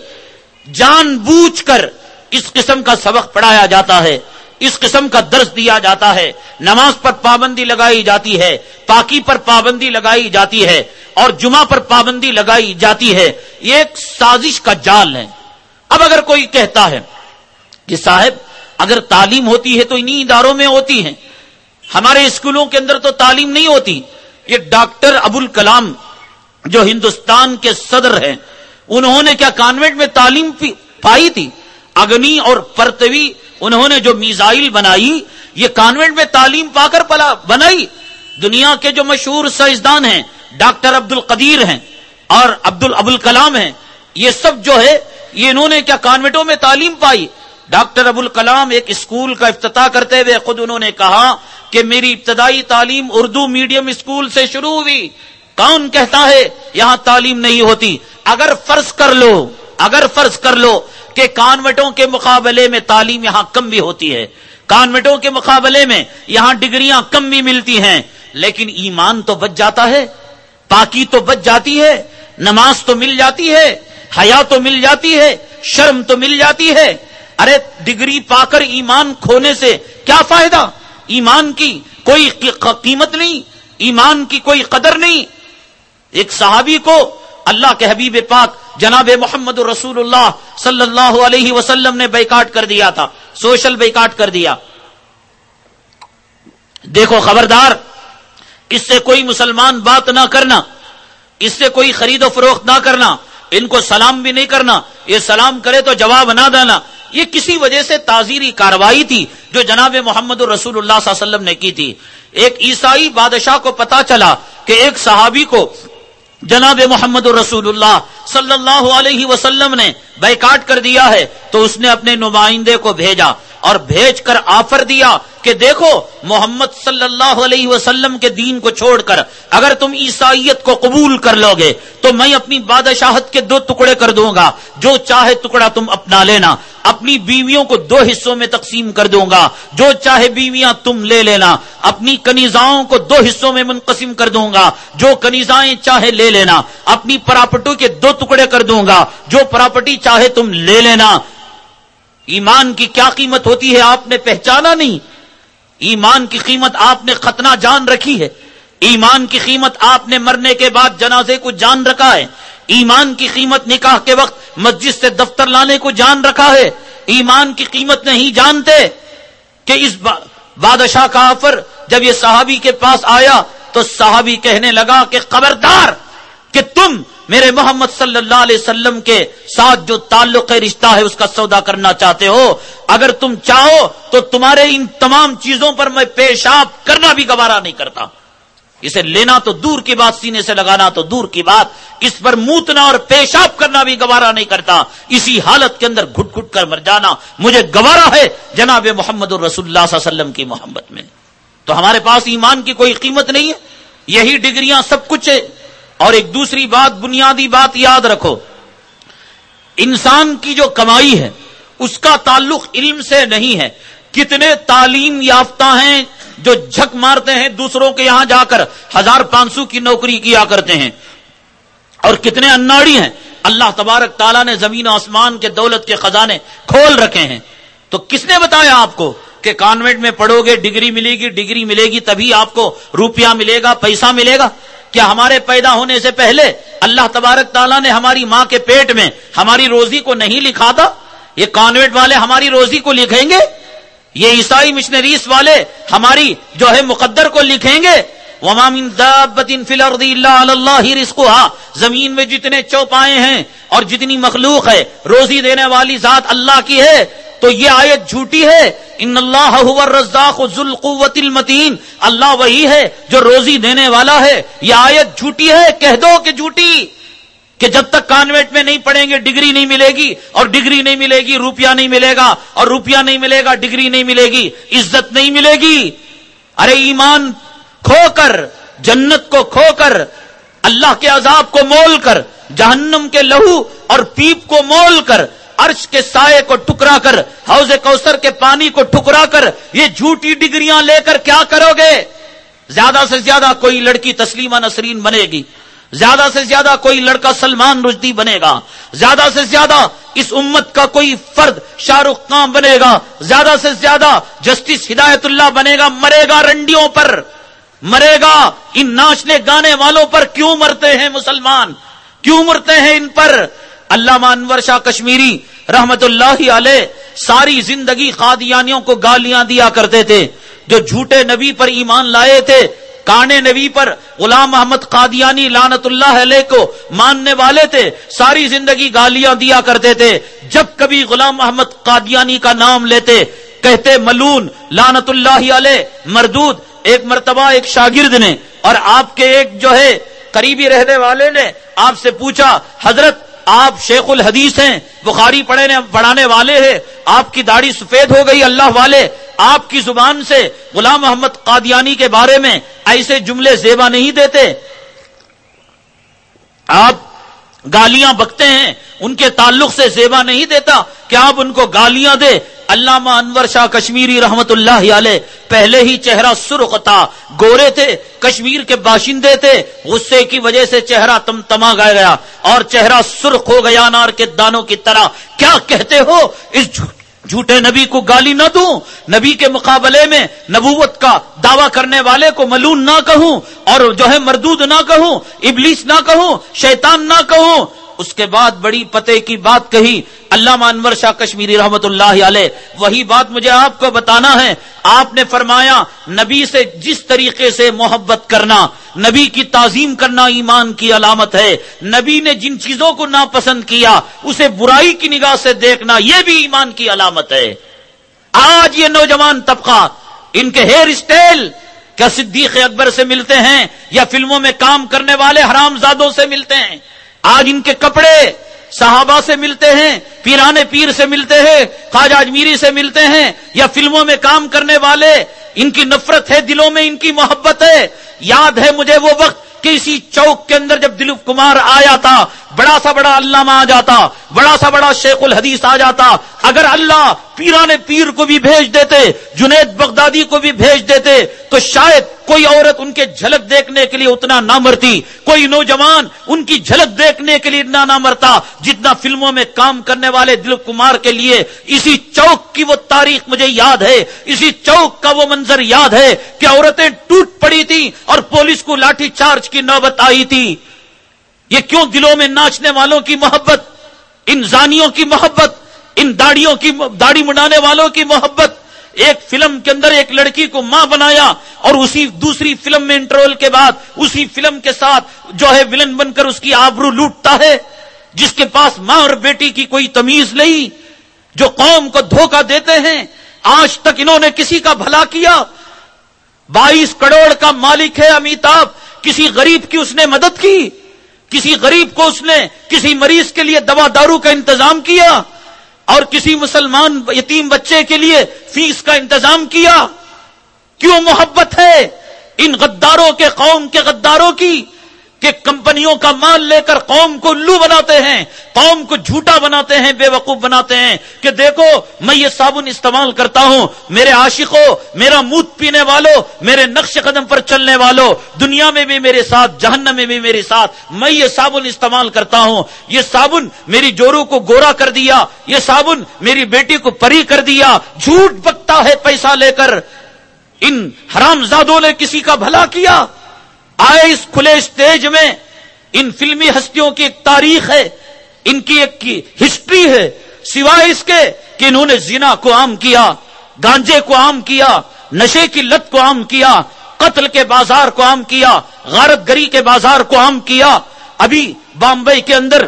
جان بوجھ کر اس قسم کا سبق پڑھایا جاتا ہے، اس قسم کا درس دیا جاتا ہے۔ نماز پر پابندی لگائی جاتی ہے، پاکی پر پابندی لگائی جاتی ہے اور جمعہ پر پابندی لگائی جاتی ہے۔ یہ ایک سازش کا جال ہے۔ اب اگر کوئی کہتا ہے کہ صاحب، اگر تعلیم ہوتی ہے تو انہی اداروں میں ہوتی ہے ہمارے اسکولوں کے اندر تو تعلیم نہیں ہوتی۔ یہ ڈاکٹر ابو الکلام جو ہندوستان کے صدر ہیں، انہوں نے کیا کانوینٹ میں تعلیم پائی تھی؟ اگنی اور پرتوی، انہوں نے جو میزائل بنائی، یہ کانوینٹ میں تعلیم پا کر پلا بنائی۔ دنیا کے جو مشہور سائنسدان ہیں، ڈاکٹر عبد القدیر ہیں اور عبد ابو کلام ہیں۔ یہ سب جو ہے، یہ انہوں نے کیا کانوینٹوں میں تعلیم پائی۔ ڈاکٹر ابو الکلام ایک اسکول کا افتتاح کرتے ہوئے خود انہوں نے کہا کہ میری ابتدائی تعلیم اردو میڈیم اسکول سے شروع ہوئی۔ کون کہتا ہے یہاں تعلیم نہیں ہوتی؟ اگر فرض کر لو، اگر فرض کر لو کہ کانوٹوں کے مقابلے میں تعلیم یہاں کم بھی ہوتی ہے۔ کانوٹوں کے مقابلے میں یہاں ڈگریاں کم بھی ملتی ہیں۔ لیکن ایمان تو بچ جاتا ہے، پاکی تو بچ جاتی ہے، نماز تو مل جاتی ہے، حیا تو مل جاتی ہے، شرم تو مل جاتی ہے۔ ارے، ڈگری پا کر ایمان کھونے سے کیا فائدہ؟ ایمان کی کوئی قیمت نہیں، ایمان کی کوئی قدر نہیں۔ ایک صحابی کو اللہ کے حبیب پاک جناب محمد رسول اللہ صلی اللہ علیہ وسلم نے بیکاٹ کر دیا تھا، سوشل بیکاٹ کر دیا۔ دیکھو خبردار، اس سے کوئی مسلمان بات نہ کرنا، اس سے کوئی خرید و فروخت نہ کرنا، ان کو سلام بھی نہیں کرنا، یہ سلام کرے تو جواب نہ دینا۔ یہ کسی وجہ سے تعزیری کاروائی تھی جو جناب محمد الرسول اللہ صلی اللہ علیہ وسلم نے کی تھی۔ ایک عیسائی بادشاہ کو پتا چلا کہ ایک صحابی کو جناب محمد الرسول اللہ صلی اللہ علیہ وسلم نے بیکاٹ کر دیا ہے، تو اس نے اپنے نمائندے کو بھیجا اور بھیج کر آفر دیا کہ دیکھو، محمد صلی اللہ علیہ وسلم کے دین کو چھوڑ کر اگر تم عیسائیت کو قبول کر لو گے تو میں اپنی بادشاہت کے دو ٹکڑے کر دوں گا، جو چاہے ٹکڑا تم اپنا لینا، اپنی بیویوں کو دو حصوں میں تقسیم کر دوں گا، جو چاہے بیویاں تم لے لینا، اپنی کنیزاؤں کو دو حصوں میں منقسم کر دوں گا، جو کنیزائیں چاہے لے لینا، اپنی پراپرٹی کے دو ٹکڑے کر دوں گا، جو پراپرٹی چاہے تم لے لینا۔ ایمان کی کیا قیمت ہوتی ہے آپ نے پہچانا نہیں۔ ایمان کی قیمت آپ نے ختنہ جان رکھی ہے۔ ایمان کی قیمت آپ نے مرنے کے بعد جنازے کو جان رکھا ہے۔ ایمان کی قیمت نکاح کے وقت مسجد سے دفتر لانے کو جان رکھا ہے۔ ایمان کی قیمت نہیں جانتے کہ اس بادشاہ کا آفر جب یہ صحابی کے پاس آیا تو صحابی کہنے لگا کہ خبردار کہ تم میرے محمد صلی اللہ علیہ وسلم کے ساتھ جو تعلق رشتہ ہے اس کا سودا کرنا چاہتے ہو، اگر تم چاہو تو تمہارے ان تمام چیزوں پر میں پیشاب کرنا بھی گوارا نہیں کرتا۔ اسے لینا تو دور کی بات، سینے سے لگانا تو دور کی بات، اس پر موتنا اور پیشاب کرنا بھی گوارا نہیں کرتا۔ اسی حالت کے اندر گھٹ گھٹ کر مر جانا مجھے گوارا ہے جناب محمد الرسول اللہ صلی اللہ علیہ وسلم کی محمد میں۔ تو ہمارے پاس ایمان کی کوئی قیمت نہیں ہے، یہی ڈگریاں سب کچھ ہے اور ایک دوسری بات، بنیادی بات یاد رکھو۔ انسان کی جو کمائی ہے، اس کا تعلق علم سے نہیں ہے۔ کتنے تعلیم یافتہ ہیں جو جھک مارتے ہیں دوسروں کے یہاں جا کر، ہزار پانچ سو کی نوکری کیا کرتے ہیں۔ اور کتنے اناڑی ہیں۔ اللہ تبارک تعالیٰ نے زمین و آسمان کے دولت کے خزانے کھول رکھے ہیں۔ تو کس نے بتایا آپ کو کہ کانوینٹ میں پڑھو گے، ڈگری ملے گی، ڈگری ملے گی، تبھی آپ کو روپیہ ملے گا، پیسہ ملے گا؟ کیا ہمارے پیدا ہونے سے پہلے اللہ تبارک تعالیٰ نے ہماری ماں کے پیٹ میں ہماری روزی کو نہیں لکھا تھا؟ یہ کانوینٹ والے ہماری روزی کو لکھیں گے؟ یہ عیسائی مشنریز والے ہماری جو ہے مقدر کو لکھیں گے؟ زمین میں جتنے چوپائے ہیں اور جتنی مخلوق ہے، روزی دینے والی ذات اللہ کی ہے تو یہ آیت جھوٹی ہے. ان اللہ رزاق ذوالقوت المتین. اللہ وہی ہے جو روزی دینے والا ہے. یہ آیت جھوٹی ہے. کہہ دو کہ جھوٹی. کہ جب تک کانوینٹ میں نہیں پڑھیں گے ڈگری نہیں ملے گی اور ڈگری نہیں ملے گی روپیہ نہیں ملے گا اور روپیہ نہیں ملے گا ڈگری نہیں ملے گی عزت نہیں ملے گی. ارے ایمان کھو کر، جنت کو کھو کر، اللہ کے عذاب کو مول کر، جہنم کے لہو اور پیپ کو مول کر عرش کے سائے کو ٹکرا کر، حوض کوثر کے پانی کو ٹکرا کر، یہ جھوٹی ڈگریاں لے کر کیا کرو گے؟ زیادہ سے زیادہ کوئی لڑکی تسلیمہ نسرین بنے گی، زیادہ سے زیادہ کوئی لڑکا سلمان رشدی بنے گا، زیادہ سے زیادہ اس امت کا کوئی فرد شاہ رخ خان بنے گا، زیادہ سے زیادہ جسٹس ہدایت اللہ بنے گا، مرے گا رنڈیوں پر، مرے گا ان ناچنے گانے والوں پر کیوں مرتے ہیں مسلمان؟ کیوں مرتے ہیں ان پر؟ اللہ انور شاہ کشمیری رحمت اللہ علیہ ساری زندگی قادیانیوں کو گالیاں دیا کرتے تھے، جو جھوٹے نبی پر ایمان لائے تھے، کانے نبی پر غلام محمد قادیانی لانت اللہ علیہ کو ماننے والے تھے، ساری زندگی گالیاں دیا کرتے تھے۔ جب کبھی غلام محمد قادیانی کا نام لیتے، کہتے ملون لانت اللہ علیہ، مردود، ایک مرتبہ ایک شاگرد نے، اور آپ کے ایک جو ہے قریبی رہنے والے نے آپ سے پوچھا، حضرت آپ شیخ الحدیث ہیں، بخاری پڑھنے پڑھانے والے ہیں، آپ کی داڑھی سفید ہو گئی اللہ والے، آپ کی زبان سے غلام محمد قادیانی کے بارے میں ایسے جملے زیبا نہیں دیتے۔ آپ گالیاں بکتے ہیں، ان کے تعلق سے زیبا نہیں دیتا۔ کہ آپ ان کو گالیاں دے؟ علامہ انور شاہ کشمیری رحمت اللہ علیہ پہلے ہی چہرہ سرخ تھا، گورے تھے، کشمیر کے باشندے تھے۔ غصے کی وجہ سے چہرہ تم تما گیا گیا اور چہرہ سرخ ہو گیا نار کے دانوں کی طرح۔ کیا کہتے ہو؟ اس جھوٹے نبی کو گالی نہ دوں، نبی کے مقابلے میں نبوت کا دعویٰ کرنے والے کو ملون نہ کہوں اور جو ہے مردود نہ کہوں، ابلیس نہ کہوں، شیطان نہ کہوں۔ اس کے بعد بڑی پتے کی بات کہی اللہ انور شاہ کشمیری رحمت اللہ علیہ، وہی بات مجھے آپ کو بتانا ہے۔ آپ نے فرمایا، نبی سے جس طریقے سے محبت کرنا، نبی کی تعظیم کرنا ایمان کی علامت ہے۔ نبی نے جن چیزوں کو ناپسند کیا، اسے برائی کی نگاہ سے دیکھنا یہ بھی ایمان کی علامت ہے۔ آج یہ نوجوان طبقہ، ان کے ہیئر اسٹائل کیا صدیق اکبر سے ملتے ہیں، یا فلموں میں کام کرنے والے حرام زادوں سے ملتے ہیں۔ آج ان کے کپڑے صحابہ سے ملتے ہیں، پیرانے پیر سے ملتے ہیں، خواجہ اجمیری سے ملتے ہیں یا فلموں میں کام کرنے والے، ان کی نفرت ہے، دلوں میں ان کی محبت ہے۔ یاد ہے مجھے وہ وقت کہ اسی چوک کے اندر جب دلیپ کمار آیا تھا، بڑا سا بڑا علامہ آ جاتا بڑا سا بڑا شیخ الحدیث آ جاتا۔ اگر اللہ پیران پیر کو بھی بھیج دیتے، جنید بغدادی کو بھی بھیج دیتے، تو شاید کوئی عورت ان کے جھلک دیکھنے کے لیے اتنا نہ مرتی۔ کوئی نوجوان ان کی جھلک دیکھنے کے لیے اتنا نہ مرتا جتنا فلموں میں کام کرنے والے دلیپ کمار کے لیے۔ اسی چوک کی وہ تاریخ مجھے یاد ہے، اسی چوک کا وہ منظر یاد ہے کہ عورتیں ٹوٹ پڑی تھی اور پولیس کو لاٹھی چارج کی نوبت آئی تھی۔ یہ کیوں دلوں میں ناچنے والوں کی محبت؟ ان زانیوں کی محبت، ان داڑیوں کی داڑھی منانے والوں کی محبت۔ ایک فلم کے اندر ایک لڑکی کو ماں بنایا اور اسی دوسری فلم میں انٹرول کے بعد اسی فلم کے ساتھ جو ہے ولن بن کر اس کی آبرو لوٹتا ہے، جس کے پاس ماں اور بیٹی کی کوئی تمیز نہیں، جو قوم کو دھوکہ دیتے ہیں۔ آج تک انہوں نے کسی کا بھلا کیا۔ بائیس کروڑ کا مالک ہے امیتاب کسی غریب کی اس نے مدد کی۔ کسی غریب کو اس نے کسی مریض کے لیے دوا دارو کا انتظام کیا اور کسی مسلمان یتیم بچے کے لیے فیس کا انتظام کیا؟ کیوں محبت ہے ان غداروں کے قوم کے غداروں کی؟ کہ کمپنیوں کا مال لے کر قوم کو الو بناتے ہیں، قوم کو جھوٹا بناتے ہیں، بے وقوف بناتے ہیں، کہ دیکھو میں یہ صابن استعمال کرتا ہوں، میرے عاشقوں، میرا موت پینے والوں، میرے نقش قدم پر چلنے والوں، دنیا میں بھی میرے ساتھ، جہنم میں بھی میرے ساتھ، میں یہ صابن استعمال کرتا ہوں، یہ صابن میری جورو کو گورا کر دیا، یہ صابن میری بیٹی کو پری کر دیا، جھوٹ بکتا ہے پیسہ لے کر، ان حرام زادوں نے کسی کا بھلا کیا؟ آئے اس کھلے اسٹیج میں ان فلمی ہستیوں کی ایک تاریخ ہے، ان کی ایک ہسٹری ہے، سوائے اس کے کہ انہوں نے زنا کو عام کیا، گانجے کو عام کیا، نشے کی لت کو عام کیا، قتل کے بازار کو عام کیا، غارت گری کے بازار کو عام کیا۔ ابھی بامبئی کے اندر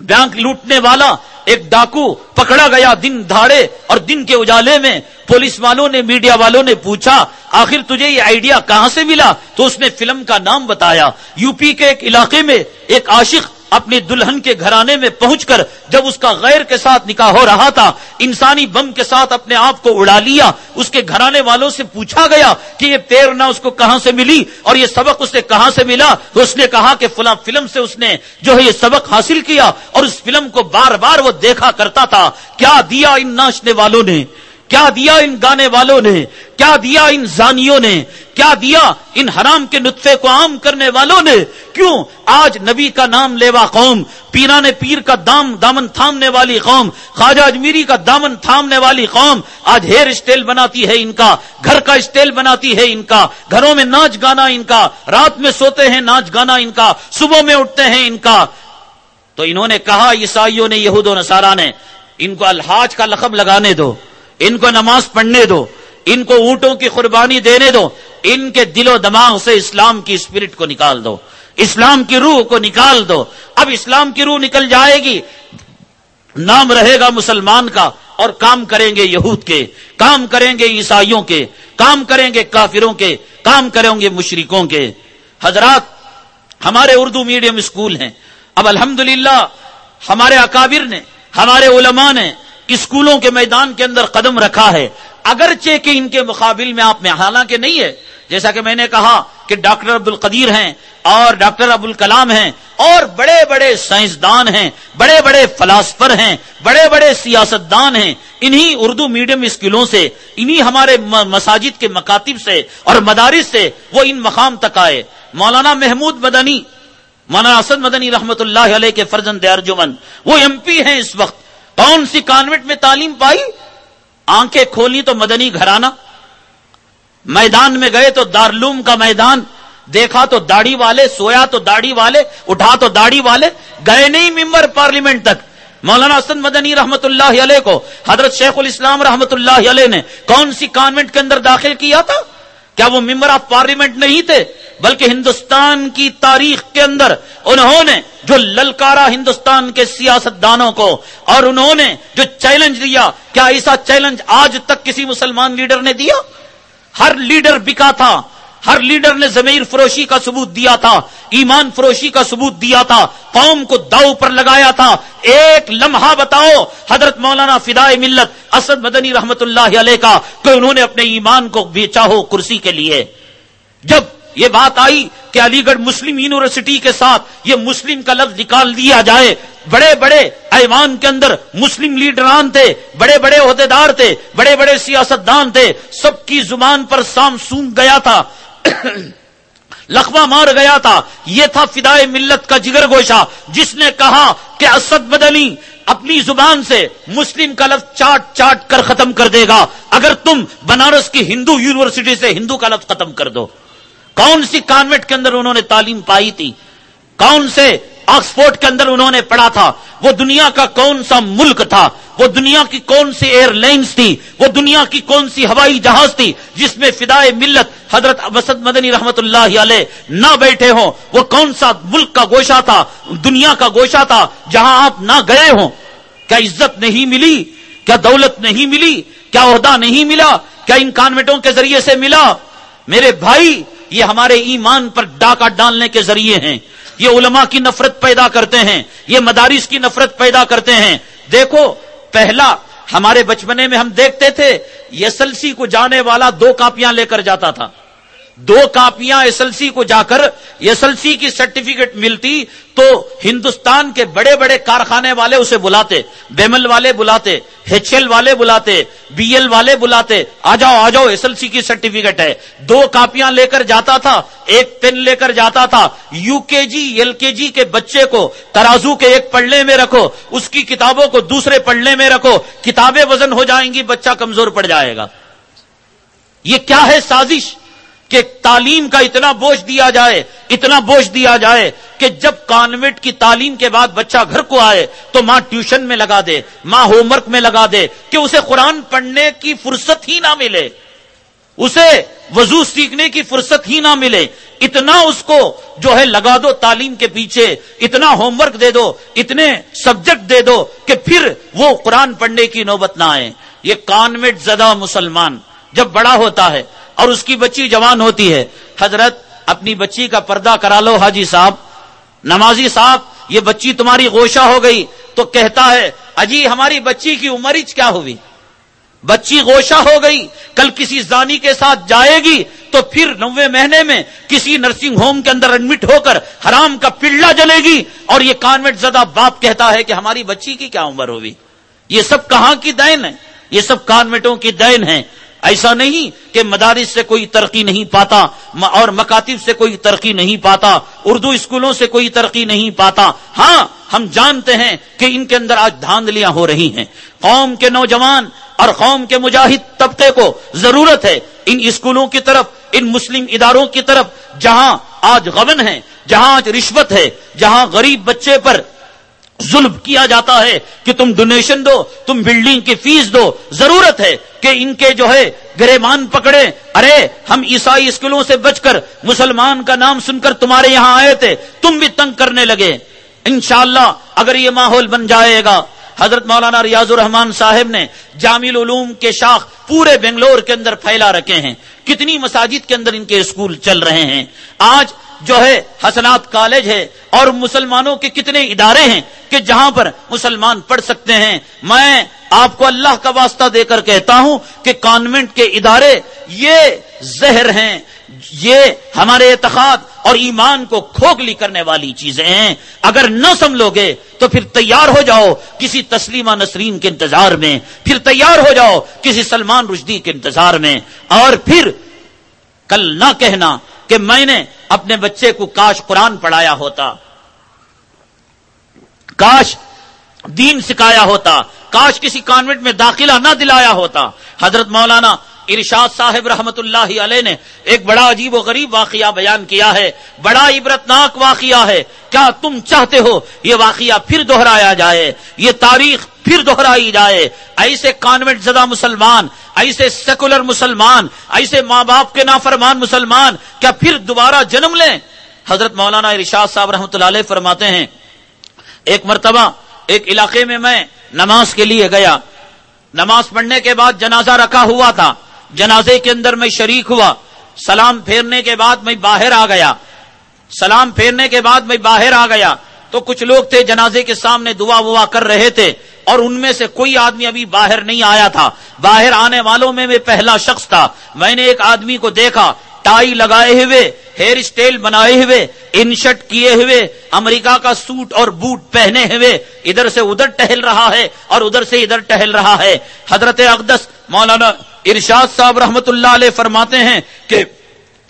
بینک لوٹنے والا ایک ڈاکو پکڑا گیا دن دھاڑے اور دن کے اجالے میں پولیس والوں نے، میڈیا والوں نے پوچھا، آخر تجھے یہ آئیڈیا کہاں سے ملا؟ تو اس نے فلم کا نام بتایا۔ یو پی کے ایک علاقے میں ایک عاشق اپنی دلہن کے گھرانے میں پہنچ کر جب اس کا غیر کے ساتھ نکاح ہو رہا تھا، انسانی بم کے ساتھ اپنے آپ کو اڑا لیا، اس کے گھرانے والوں سے پوچھا گیا کہ یہ پریرنا اس کو کہاں سے ملی اور یہ سبق اسے کہاں سے ملا؟ تو اس نے کہا کہ فلاں فلم سے اس نے جو ہے یہ سبق حاصل کیا اور اس فلم کو بار بار وہ دیکھا کرتا تھا، کیا دیا ان ناچنے والوں نے؟ کیا دیا ان گانے والوں نے؟ کیا دیا ان زانیوں نے؟ کیا دیا ان حرام کے نطفے کو عام کرنے والوں نے؟ کیوں آج نبی کا نام لیوا قوم، پیران پیر کا دام، دامن تھامنے والی قوم، خواجہ اجمیری کا دامن تھامنے والی قوم، آج ہیئر اسٹائل بناتی ہے ان کا، گھر کا اسٹائل بناتی ہے ان کا، گھروں میں ناچ گانا ان کا، رات میں سوتے ہیں ناچ گانا ان کا، صبح میں اٹھتے ہیں ان کا۔ تو انہوں نے کہا، عیسائیوں نے، یہود و نصارہ نے، ان کو الحاج کا لقب لگانے دو۔ ان کو نماز پڑھنے دو، ان کو اونٹوں کی قربانی دینے دو، ان کے دل و دماغ سے اسلام کی اسپرٹ کو نکال دو، اسلام کی روح کو نکال دو۔ اب اسلام کی روح نکل جائے گی۔ نام رہے گا مسلمان کا اور کام کریں گے یہود کے، کام کریں گے عیسائیوں کے، کام کریں گے کافروں کے، کام کریں گے مشرکوں کے۔ حضرات، ہمارے اردو میڈیم اسکول ہیں۔ اب الحمدللہ، ہمارے اکابر نے، ہمارے علماء نے اسکولوں کے میدان کے اندر قدم رکھا ہے۔ اگرچہ کہ ان کے مقابل میں آپ میں، حالانکہ نہیں ہے۔ جیسا کہ میں نے کہا کہ ڈاکٹر عبد القدیر ہیں اور ڈاکٹر ابو الکلام ہیں اور بڑے بڑے سائنسدان ہیں بڑے بڑے فلاسفر ہیں بڑے بڑے سیاستدان ہیں۔ انہی اردو میڈیم اسکولوں سے، انہی ہمارے مساجد کے مکاتب سے اور مدارس سے وہ ان مقام تک آئے۔ مولانا محمود مدنی، مولانا اسد مدنی رحمت اللہ علیہ کے فرزند ارجمن، وہ ایم پی ہیں اس وقت۔ کون سی کانوینٹ میں تعلیم پائی؟ آنکھیں کھولی تو مدنی گھرانا میدان میں گئے تو دارلوم کا میدان۔ دیکھا تو داڑھی والے، سویا تو داڑھی والے، اٹھا تو داڑھی والے۔ گئے نہیں ممبر پارلیمنٹ تک۔ مولانا اسد مدنی رحمت اللہ علیہ کو، حضرت شیخ الاسلام رحمت اللہ علیہ نے کون سی کانوینٹ کے اندر داخل کیا تھا؟ کیا وہ ممبر آف پارلیمنٹ نہیں تھے بلکہ ہندوستان کی تاریخ کے اندر انہوں نے جو للکارا ہندوستان کے سیاست دانوں کو اور انہوں نے جو چیلنج دیا، کیا ایسا چیلنج آج تک کسی مسلمان لیڈر نے دیا؟ ہر لیڈر بکا تھا، ہر لیڈر نے زمیر فروشی کا ثبوت دیا تھا، ایمان فروشی کا ثبوت دیا تھا، قوم کو داؤ پر لگایا تھا۔ ایک لمحہ بتاؤ، حضرت مولانا فدائے ملت اسد مدنی رحمت اللہ علیہ کا کہ انہوں نے اپنے ایمان کو بیچا ہو کرسی کے لیے۔ جب یہ بات آئی کہ علی گڑھ مسلم یونیورسٹی کے ساتھ یہ مسلم کا لفظ نکال دیا جائے، بڑے بڑے ایوان کے اندر مسلم لیڈران تھے، بڑے بڑے عہدیدار تھے، بڑے بڑے سیاست دان تھے، سب کی زبان پر سام سونگ گیا تھا۔ لکھوا مار گیا تھا۔ یہ تھا فدائے ملت کا جگر گوشا جس نے کہا کہ اسد بدلی اپنی زبان سے مسلم کا لفظ چاٹ چاٹ کر ختم کر دے گا۔ اگر تم بنارس کی ہندو یونیورسٹی سے ہندو کا لفظ ختم کر دو۔ کون سی کانوینٹ کے اندر انہوں نے تعلیم پائی تھی؟ کون سے آکسفورڈ کے اندر انہوں نے پڑھا تھا، وہ دنیا کا کون سا ملک تھا؟ وہ دنیا کی کون سی ایئر لائنس تھی؟ وہ دنیا کی کون سی ہوائی جہاز تھی جس میں فدائے ملت حضرت وسط مدنی رحمت اللہ علیہ نہ بیٹھے ہوں؟ وہ کون سا ملک کا گوشہ تھا؟ دنیا کا گوشہ تھا جہاں آپ نہ گئے ہوں؟ کیا عزت نہیں ملی؟ کیا دولت نہیں ملی؟ کیا عہدہ نہیں ملا؟ کیا ان کانوینٹوں کے ذریعے سے ملا؟ میرے بھائی، یہ ہمارے ایمان پر ڈاکہ ڈالنے کے ذریعے ہیں۔ یہ علماء کی نفرت پیدا کرتے ہیں، یہ مدارس کی نفرت پیدا کرتے ہیں۔ دیکھو، پہلا ہمارے بچپنے میں ہم دیکھتے تھے یسلسی ایل سی کو جانے والا دو کاپیاں لے کر جاتا تھا۔ دو کاپیاں ایس ایل سی کو جا کر ایس ایل سی کی سرٹیفکیٹ ملتی تو ہندوستان کے بڑے بڑے کارخانے والے اسے بلاتے، بیمل والے بلاتے، ایچ ایل والے بلاتے، بی ایل والے بلاتے، آ جاؤ آ جاؤ، ایس ایل سی کی سرٹیفکیٹ ہے۔ دو کاپیاں لے کر جاتا تھا، ایک پین لے کر جاتا تھا۔ یو کے جی ایل کے جی کے بچے کو ترازو کے ایک پڑھنے میں رکھو، اس کی کتابوں کو دوسرے پڑھنے میں رکھو، کتابیں وزن ہو جائیں گی، بچہ کمزور پڑ جائے گا۔ یہ کیا ہے سازش؟ کہ تعلیم کا اتنا بوجھ دیا جائے، اتنا بوجھ دیا جائے کہ جب کانوینٹ کی تعلیم کے بعد بچہ گھر کو آئے تو ماں ٹیوشن میں لگا دے، ماں ہوم ورک میں لگا دے کہ اسے قرآن پڑھنے کی فرصت ہی نہ ملے، اسے وضو سیکھنے کی فرصت ہی نہ ملے۔ اتنا اس کو جو ہے لگا دو تعلیم کے پیچھے، اتنا ہوم ورک دے دو، اتنے سبجیکٹ دے دو کہ پھر وہ قرآن پڑھنے کی نوبت نہ آئے۔ یہ کانوینٹ زدہ مسلمان جب بڑا ہوتا ہے اور اس کی بچی جوان ہوتی ہے۔ حضرت، اپنی بچی کا پردہ کرا لو، حاجی صاحب۔ نمازی صاحب، یہ بچی تمہاری گوشہ ہو گئی۔ تو کہتا ہے، اجی، ہماری بچی کی عمر کیا ہوئی؟ بچی گوشہ ہو گئی، کل کسی زانی کے ساتھ جائے گی، تو پھر نوے مہینے میں کسی نرسنگ ہوم کے اندر ایڈمٹ ہو کر حرام کا پلڑا جلے گی۔ اور یہ کانوینٹ زدہ باپ کہتا ہے کہ ہماری بچی کی کیا عمر ہوگی یہ سب کہاں کی دین ہے؟ یہ سب کانوینٹوں کی دین ہے۔ ایسا نہیں کہ مدارس سے کوئی ترقی نہیں پاتا اور مکاتب سے کوئی ترقی نہیں پاتا، اردو اسکولوں سے کوئی ترقی نہیں پاتا۔ ہاں ہم جانتے ہیں کہ ان کے اندر آج دھاندلیاں ہو رہی ہیں۔ قوم کے نوجوان اور قوم کے مجاہد طبقے کو ضرورت ہے ان اسکولوں کی طرف، ان مسلم اداروں کی طرف، جہاں آج غبن ہے، جہاں آج رشوت ہے، جہاں غریب بچے پر ظلم کیا جاتا ہے کہ تم ڈونیشن دو، تم بلڈنگ کی فیس دو۔ ضرورت ہے کہ ان کے جو ہے گریمان پکڑے ارے، ہم عیسائی اسکولوں سے بچ کر مسلمان کا نام سن کر تمہارے یہاں آئے تھے۔ تم بھی تنگ کرنے لگے۔ انشاءاللہ اگر یہ ماحول بن جائے گا، حضرت مولانا ریاض الرحمان صاحب نے جامع العلوم کے شاخ پورے بنگلور کے اندر پھیلا رکھے ہیں۔ کتنی مساجد کے اندر ان کے اسکول چل رہے ہیں۔ آج جو ہے حسنات کالج ہے اور مسلمانوں کے کتنے ادارے ہیں کہ جہاں پر مسلمان پڑھ سکتے ہیں۔ میں آپ کو اللہ کا واسطہ دے کر کہتا ہوں کہ کانوینٹ کے ادارے یہ زہر ہیں، یہ ہمارے اعتقاد اور ایمان کو کھوکھلی کرنے والی چیزیں ہیں۔ اگر نہ سمجھو گے تو پھر تیار ہو جاؤ کسی تسلیمہ نسرین کے انتظار میں، پھر تیار ہو جاؤ کسی سلمان رشدی کے انتظار میں۔ اور پھر کل نہ کہنا کہ میں نے اپنے بچے کو کاش قرآن پڑھایا ہوتا۔ کاش دین سکھایا ہوتا۔ کاش کسی کانوینٹ میں داخلہ نہ دلایا ہوتا۔ حضرت مولانا ارشاد صاحب رحمت اللہ علیہ نے ایک بڑا عجیب و غریب واقعہ بیان کیا ہے۔ بڑا عبرتناک واقعہ ہے۔ کیا تم چاہتے ہو یہ واقعہ پھر دوہرایا جائے؟ یہ تاریخ پھر دوہرائی جائے۔ ایسے کانوینٹ زدہ مسلمان، ایسے سیکولر مسلمان، ایسے ماں باپ کے نافرمان مسلمان، کیا پھر دوبارہ جنم لیں؟ حضرت مولانا ارشاد صاحب رحمۃ اللہ علیہ فرماتے ہیں، ایک مرتبہ ایک علاقے میں میں نماز کے لیے گیا۔ نماز پڑھنے کے بعد جنازہ رکھا ہوا تھا۔ جنازے کے اندر میں شریک ہوا۔ سلام پھیرنے کے بعد میں باہر آ گیا۔ سلام پھیرنے کے بعد میں باہر آ گیا۔ تو کچھ لوگ تھے جنازے کے سامنے دعا ووا کر رہے تھے۔ اور ان میں سے کوئی آدمی ابھی باہر نہیں آیا تھا۔ باہر آنے والوں میں میں پہلا شخص تھا۔ میں نے ایک آدمی کو دیکھا، ٹائی لگائے ہوئے، ہیئر اسٹائل بنائے ہوئے انشٹ کیے ہوئے، امریکہ کا سوٹ اور بوٹ پہنے ہوئے، ادھر سے ادھر ٹہل رہا ہے اور ادھر سے ادھر ٹہل رہا ہے۔ حضرت اقدس مولانا ارشاد صاحب رحمت اللہ علیہ فرماتے ہیں کہ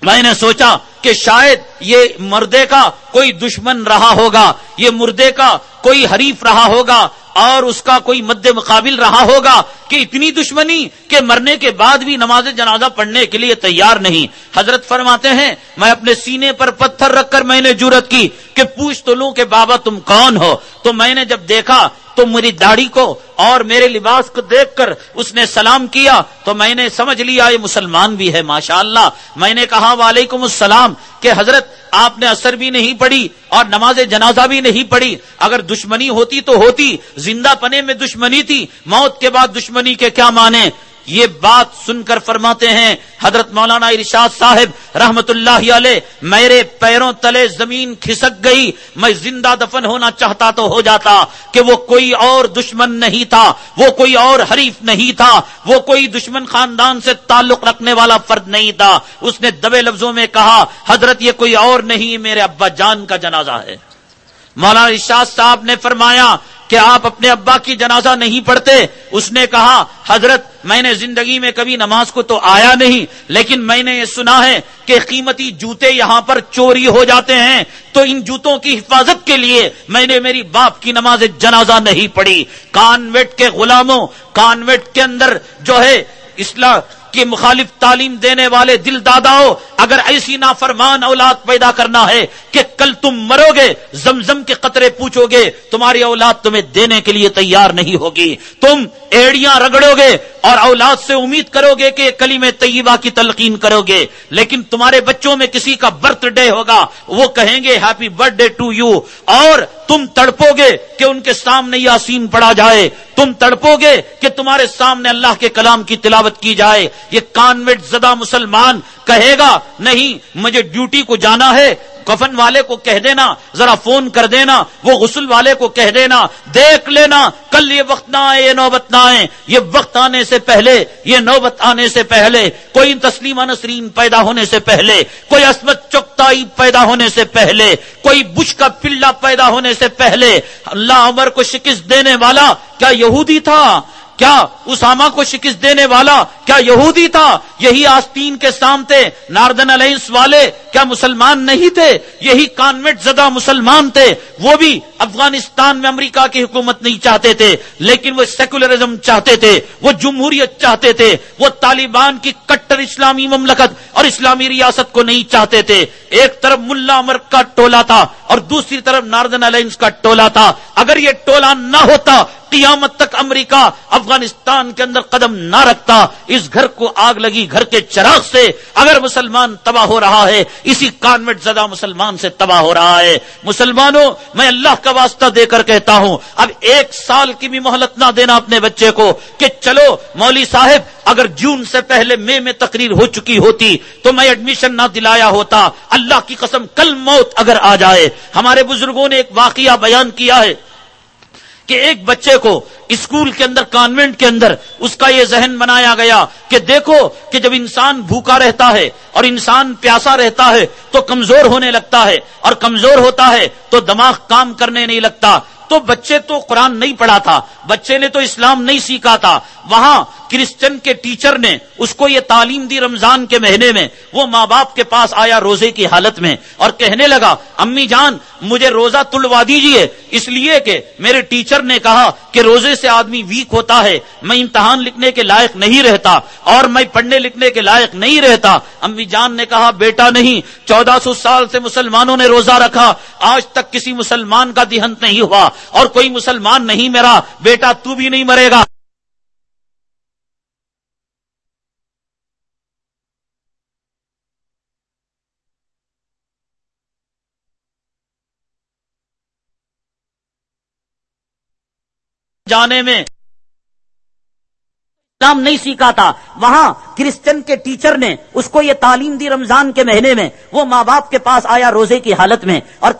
میں نے سوچا کہ شاید یہ مردے کا کوئی دشمن رہا ہوگا، یہ مردے کا کوئی حریف رہا ہوگا۔ اور اس کا کوئی مد مقابل رہا ہوگا کہ اتنی دشمنی کہ مرنے کے بعد بھی نماز جنازہ پڑھنے کے لیے تیار نہیں۔ حضرت فرماتے ہیں، میں اپنے سینے پر پتھر رکھ کر میں نے جرت کی کہ پوچھ تو لوں کہ بابا تم کون ہو؟ تو میں نے جب دیکھا تو میری داڑھی کو اور میرے لباس کو دیکھ کر اس نے سلام کیا، تو میں نے سمجھ لیا یہ مسلمان بھی ہے ماشاء اللہ میں نے کہا، وعلیکم السلام، کہ حضرت، آپ نے اثر بھی نہیں پڑی اور نماز جنازہ بھی نہیں پڑی اگر دشمنی ہوتی تو ہوتی، زندہ پنے میں دشمنی تھی، موت کے بعد دشمنی کے کیا مانے یہ بات سن کر فرماتے ہیں، حضرت مولانا ارشاد صاحب رحمت اللہ علیہ، میرے پیروں تلے زمین کھسک گئی، میں زندہ دفن ہونا چاہتا تو ہو جاتا کہ وہ کوئی اور دشمن نہیں تھا، وہ کوئی اور حریف نہیں تھا، وہ کوئی دشمن خاندان سے تعلق رکھنے والا فرد نہیں تھا۔ اس نے دبے لفظوں میں کہا، حضرت یہ کوئی اور نہیں، میرے ابا جان کا جنازہ ہے۔ مولانا ارشاد صاحب نے فرمایا کہ آپ اپنے ابا کی جنازہ نہیں پڑھتے؟ اس نے کہا، حضرت، میں نے زندگی میں کبھی نماز کو تو آیا نہیں، لیکن میں نے یہ سنا ہے کہ قیمتی جوتے یہاں پر چوری ہو جاتے ہیں، تو ان جوتوں کی حفاظت کے لیے میں نے میری باپ کی نماز جنازہ نہیں پڑھی۔ کانویٹ کے غلاموں، کانویٹ کے اندر جو ہے اسلام کی مخالف تعلیم دینے والے دل داداؤ، اگر ایسی نافرمان اولاد پیدا کرنا ہے کہ کل تم مرو گے، زمزم کے قطرے پوچھو گے، تمہاری اولاد تمہیں دینے کے لیے تیار نہیں ہوگی۔ تم ایڑیاں رگڑو گے اور اولاد سے امید کرو گے کہ کلی میں طیبہ کی تلقین کرو گے۔ لیکن تمہارے بچوں میں کسی کا برتھ ڈے ہوگا، وہ کہیں گے happy birthday to you. اور تم تڑپو گے کہ ان کے سامنے یاسین پڑا جائے۔ تم تڑپو گے کہ تمہارے سامنے اللہ کے کلام کی تلاوت کی جائے۔ یہ کانویٹ زدہ مسلمان کہے گا، نہیں، مجھے ڈیوٹی کو جانا ہے، کفن والے کو کہہ دینا، ذرا فون کر دینا، وہ غسل والے کو کہہ دینا، دیکھ لینا، کل یہ وقت نہ آئے، یہ نوبت نہ آئے۔ یہ وقت آنے سے پہلے، یہ نوبت آنے سے پہلے، کوئی تسلیمہ نسرین پیدا ہونے سے پہلے، کوئی عصمت چکتائی پیدا ہونے سے پہلے، کوئی بش کا پلہ پیدا ہونے سے پہلے اللہ عمر کو شکست دینے والا کیا یہودی تھا؟ کیا اسامہ کو شکست دینے والا کیا یہودی تھا؟ یہی آستین کے سامنے ناردن الائنس والے کیا مسلمان نہیں تھے؟ یہی کانوینٹ زدہ مسلمان تھے؟ وہ بھی افغانستان میں امریکہ کی حکومت نہیں چاہتے تھے، لیکن وہ سیکولرزم چاہتے تھے، وہ جمہوریت چاہتے تھے، وہ طالبان کی کٹر اسلامی مملکت اور اسلامی ریاست کو نہیں چاہتے تھے۔ ایک طرف ملا امر کا ٹولا تھا اور دوسری طرف ناردن الائنس کا ٹولا تھا۔ اگر یہ ٹولا نہ ہوتا، قیامت تک امریکہ افغانستان کے اندر قدم نہ رکھتا، اس گھر کو آگ لگی، گھر کے چراغ سے اگر مسلمان تباہ ہو رہا ہے، اسی کانوینٹ زدہ مسلمان سے تباہ ہو رہا ہے۔ مسلمانوں، میں اللہ کا واسطہ دے کر کہتا ہوں، اب ایک سال کی بھی مہلت نہ دینا اپنے بچے کو کہ چلو مولوی صاحب، اگر جون سے پہلے مئی میں تقریر ہو چکی ہوتی تو میں ایڈمیشن نہ دلایا ہوتا۔ اللہ کی قسم، کل موت اگر آ جائے۔ ہمارے بزرگوں نے ایک واقعہ بیان کیا ہے۔ کہ ایک بچے کو اسکول کے اندر، کانوینٹ کے اندر اس کا یہ ذہن بنایا گیا کہ دیکھو کہ جب انسان بھوکا رہتا ہے اور انسان پیاسا رہتا ہے تو کمزور ہونے لگتا ہے اور کمزور ہوتا ہے تو دماغ کام کرنے نہیں لگتا۔ تو بچے تو قرآن نہیں پڑھا تھا، بچے نے تو اسلام نہیں سیکھا تھا۔ وہاں کرسچن کے ٹیچر نے اس کو یہ تعلیم دی رمضان کے مہینے میں، وہ ماں باپ کے پاس آیا روزے کی حالت میں اور کہنے لگا، امی جان، مجھے روزہ تلوا دیجیے، اس لیے کہ میرے ٹیچر نے کہا کہ روزے سے آدمی ویک ہوتا ہے، میں امتحان لکھنے کے لائق نہیں رہتا اور میں پڑھنے لکھنے کے لائق نہیں رہتا۔ امی جان نے کہا، بیٹا نہیں، چودہ سو سال سے مسلمانوں نے روزہ رکھا، آج تک کسی مسلمان کا دہنت نہیں ہوا اور کوئی مسلمان نہیں میرا بیٹا تو بھی نہیں مرے گا۔ جانے میں اسلام نہیں سیکھا تھا۔ وہاں کرسچن کے ٹیچر نے اس کو یہ تعلیم دی رمضان کے مہینے میں۔ وہ ماں باپ کے پاس آیا روزے کی حالت میں اور کہ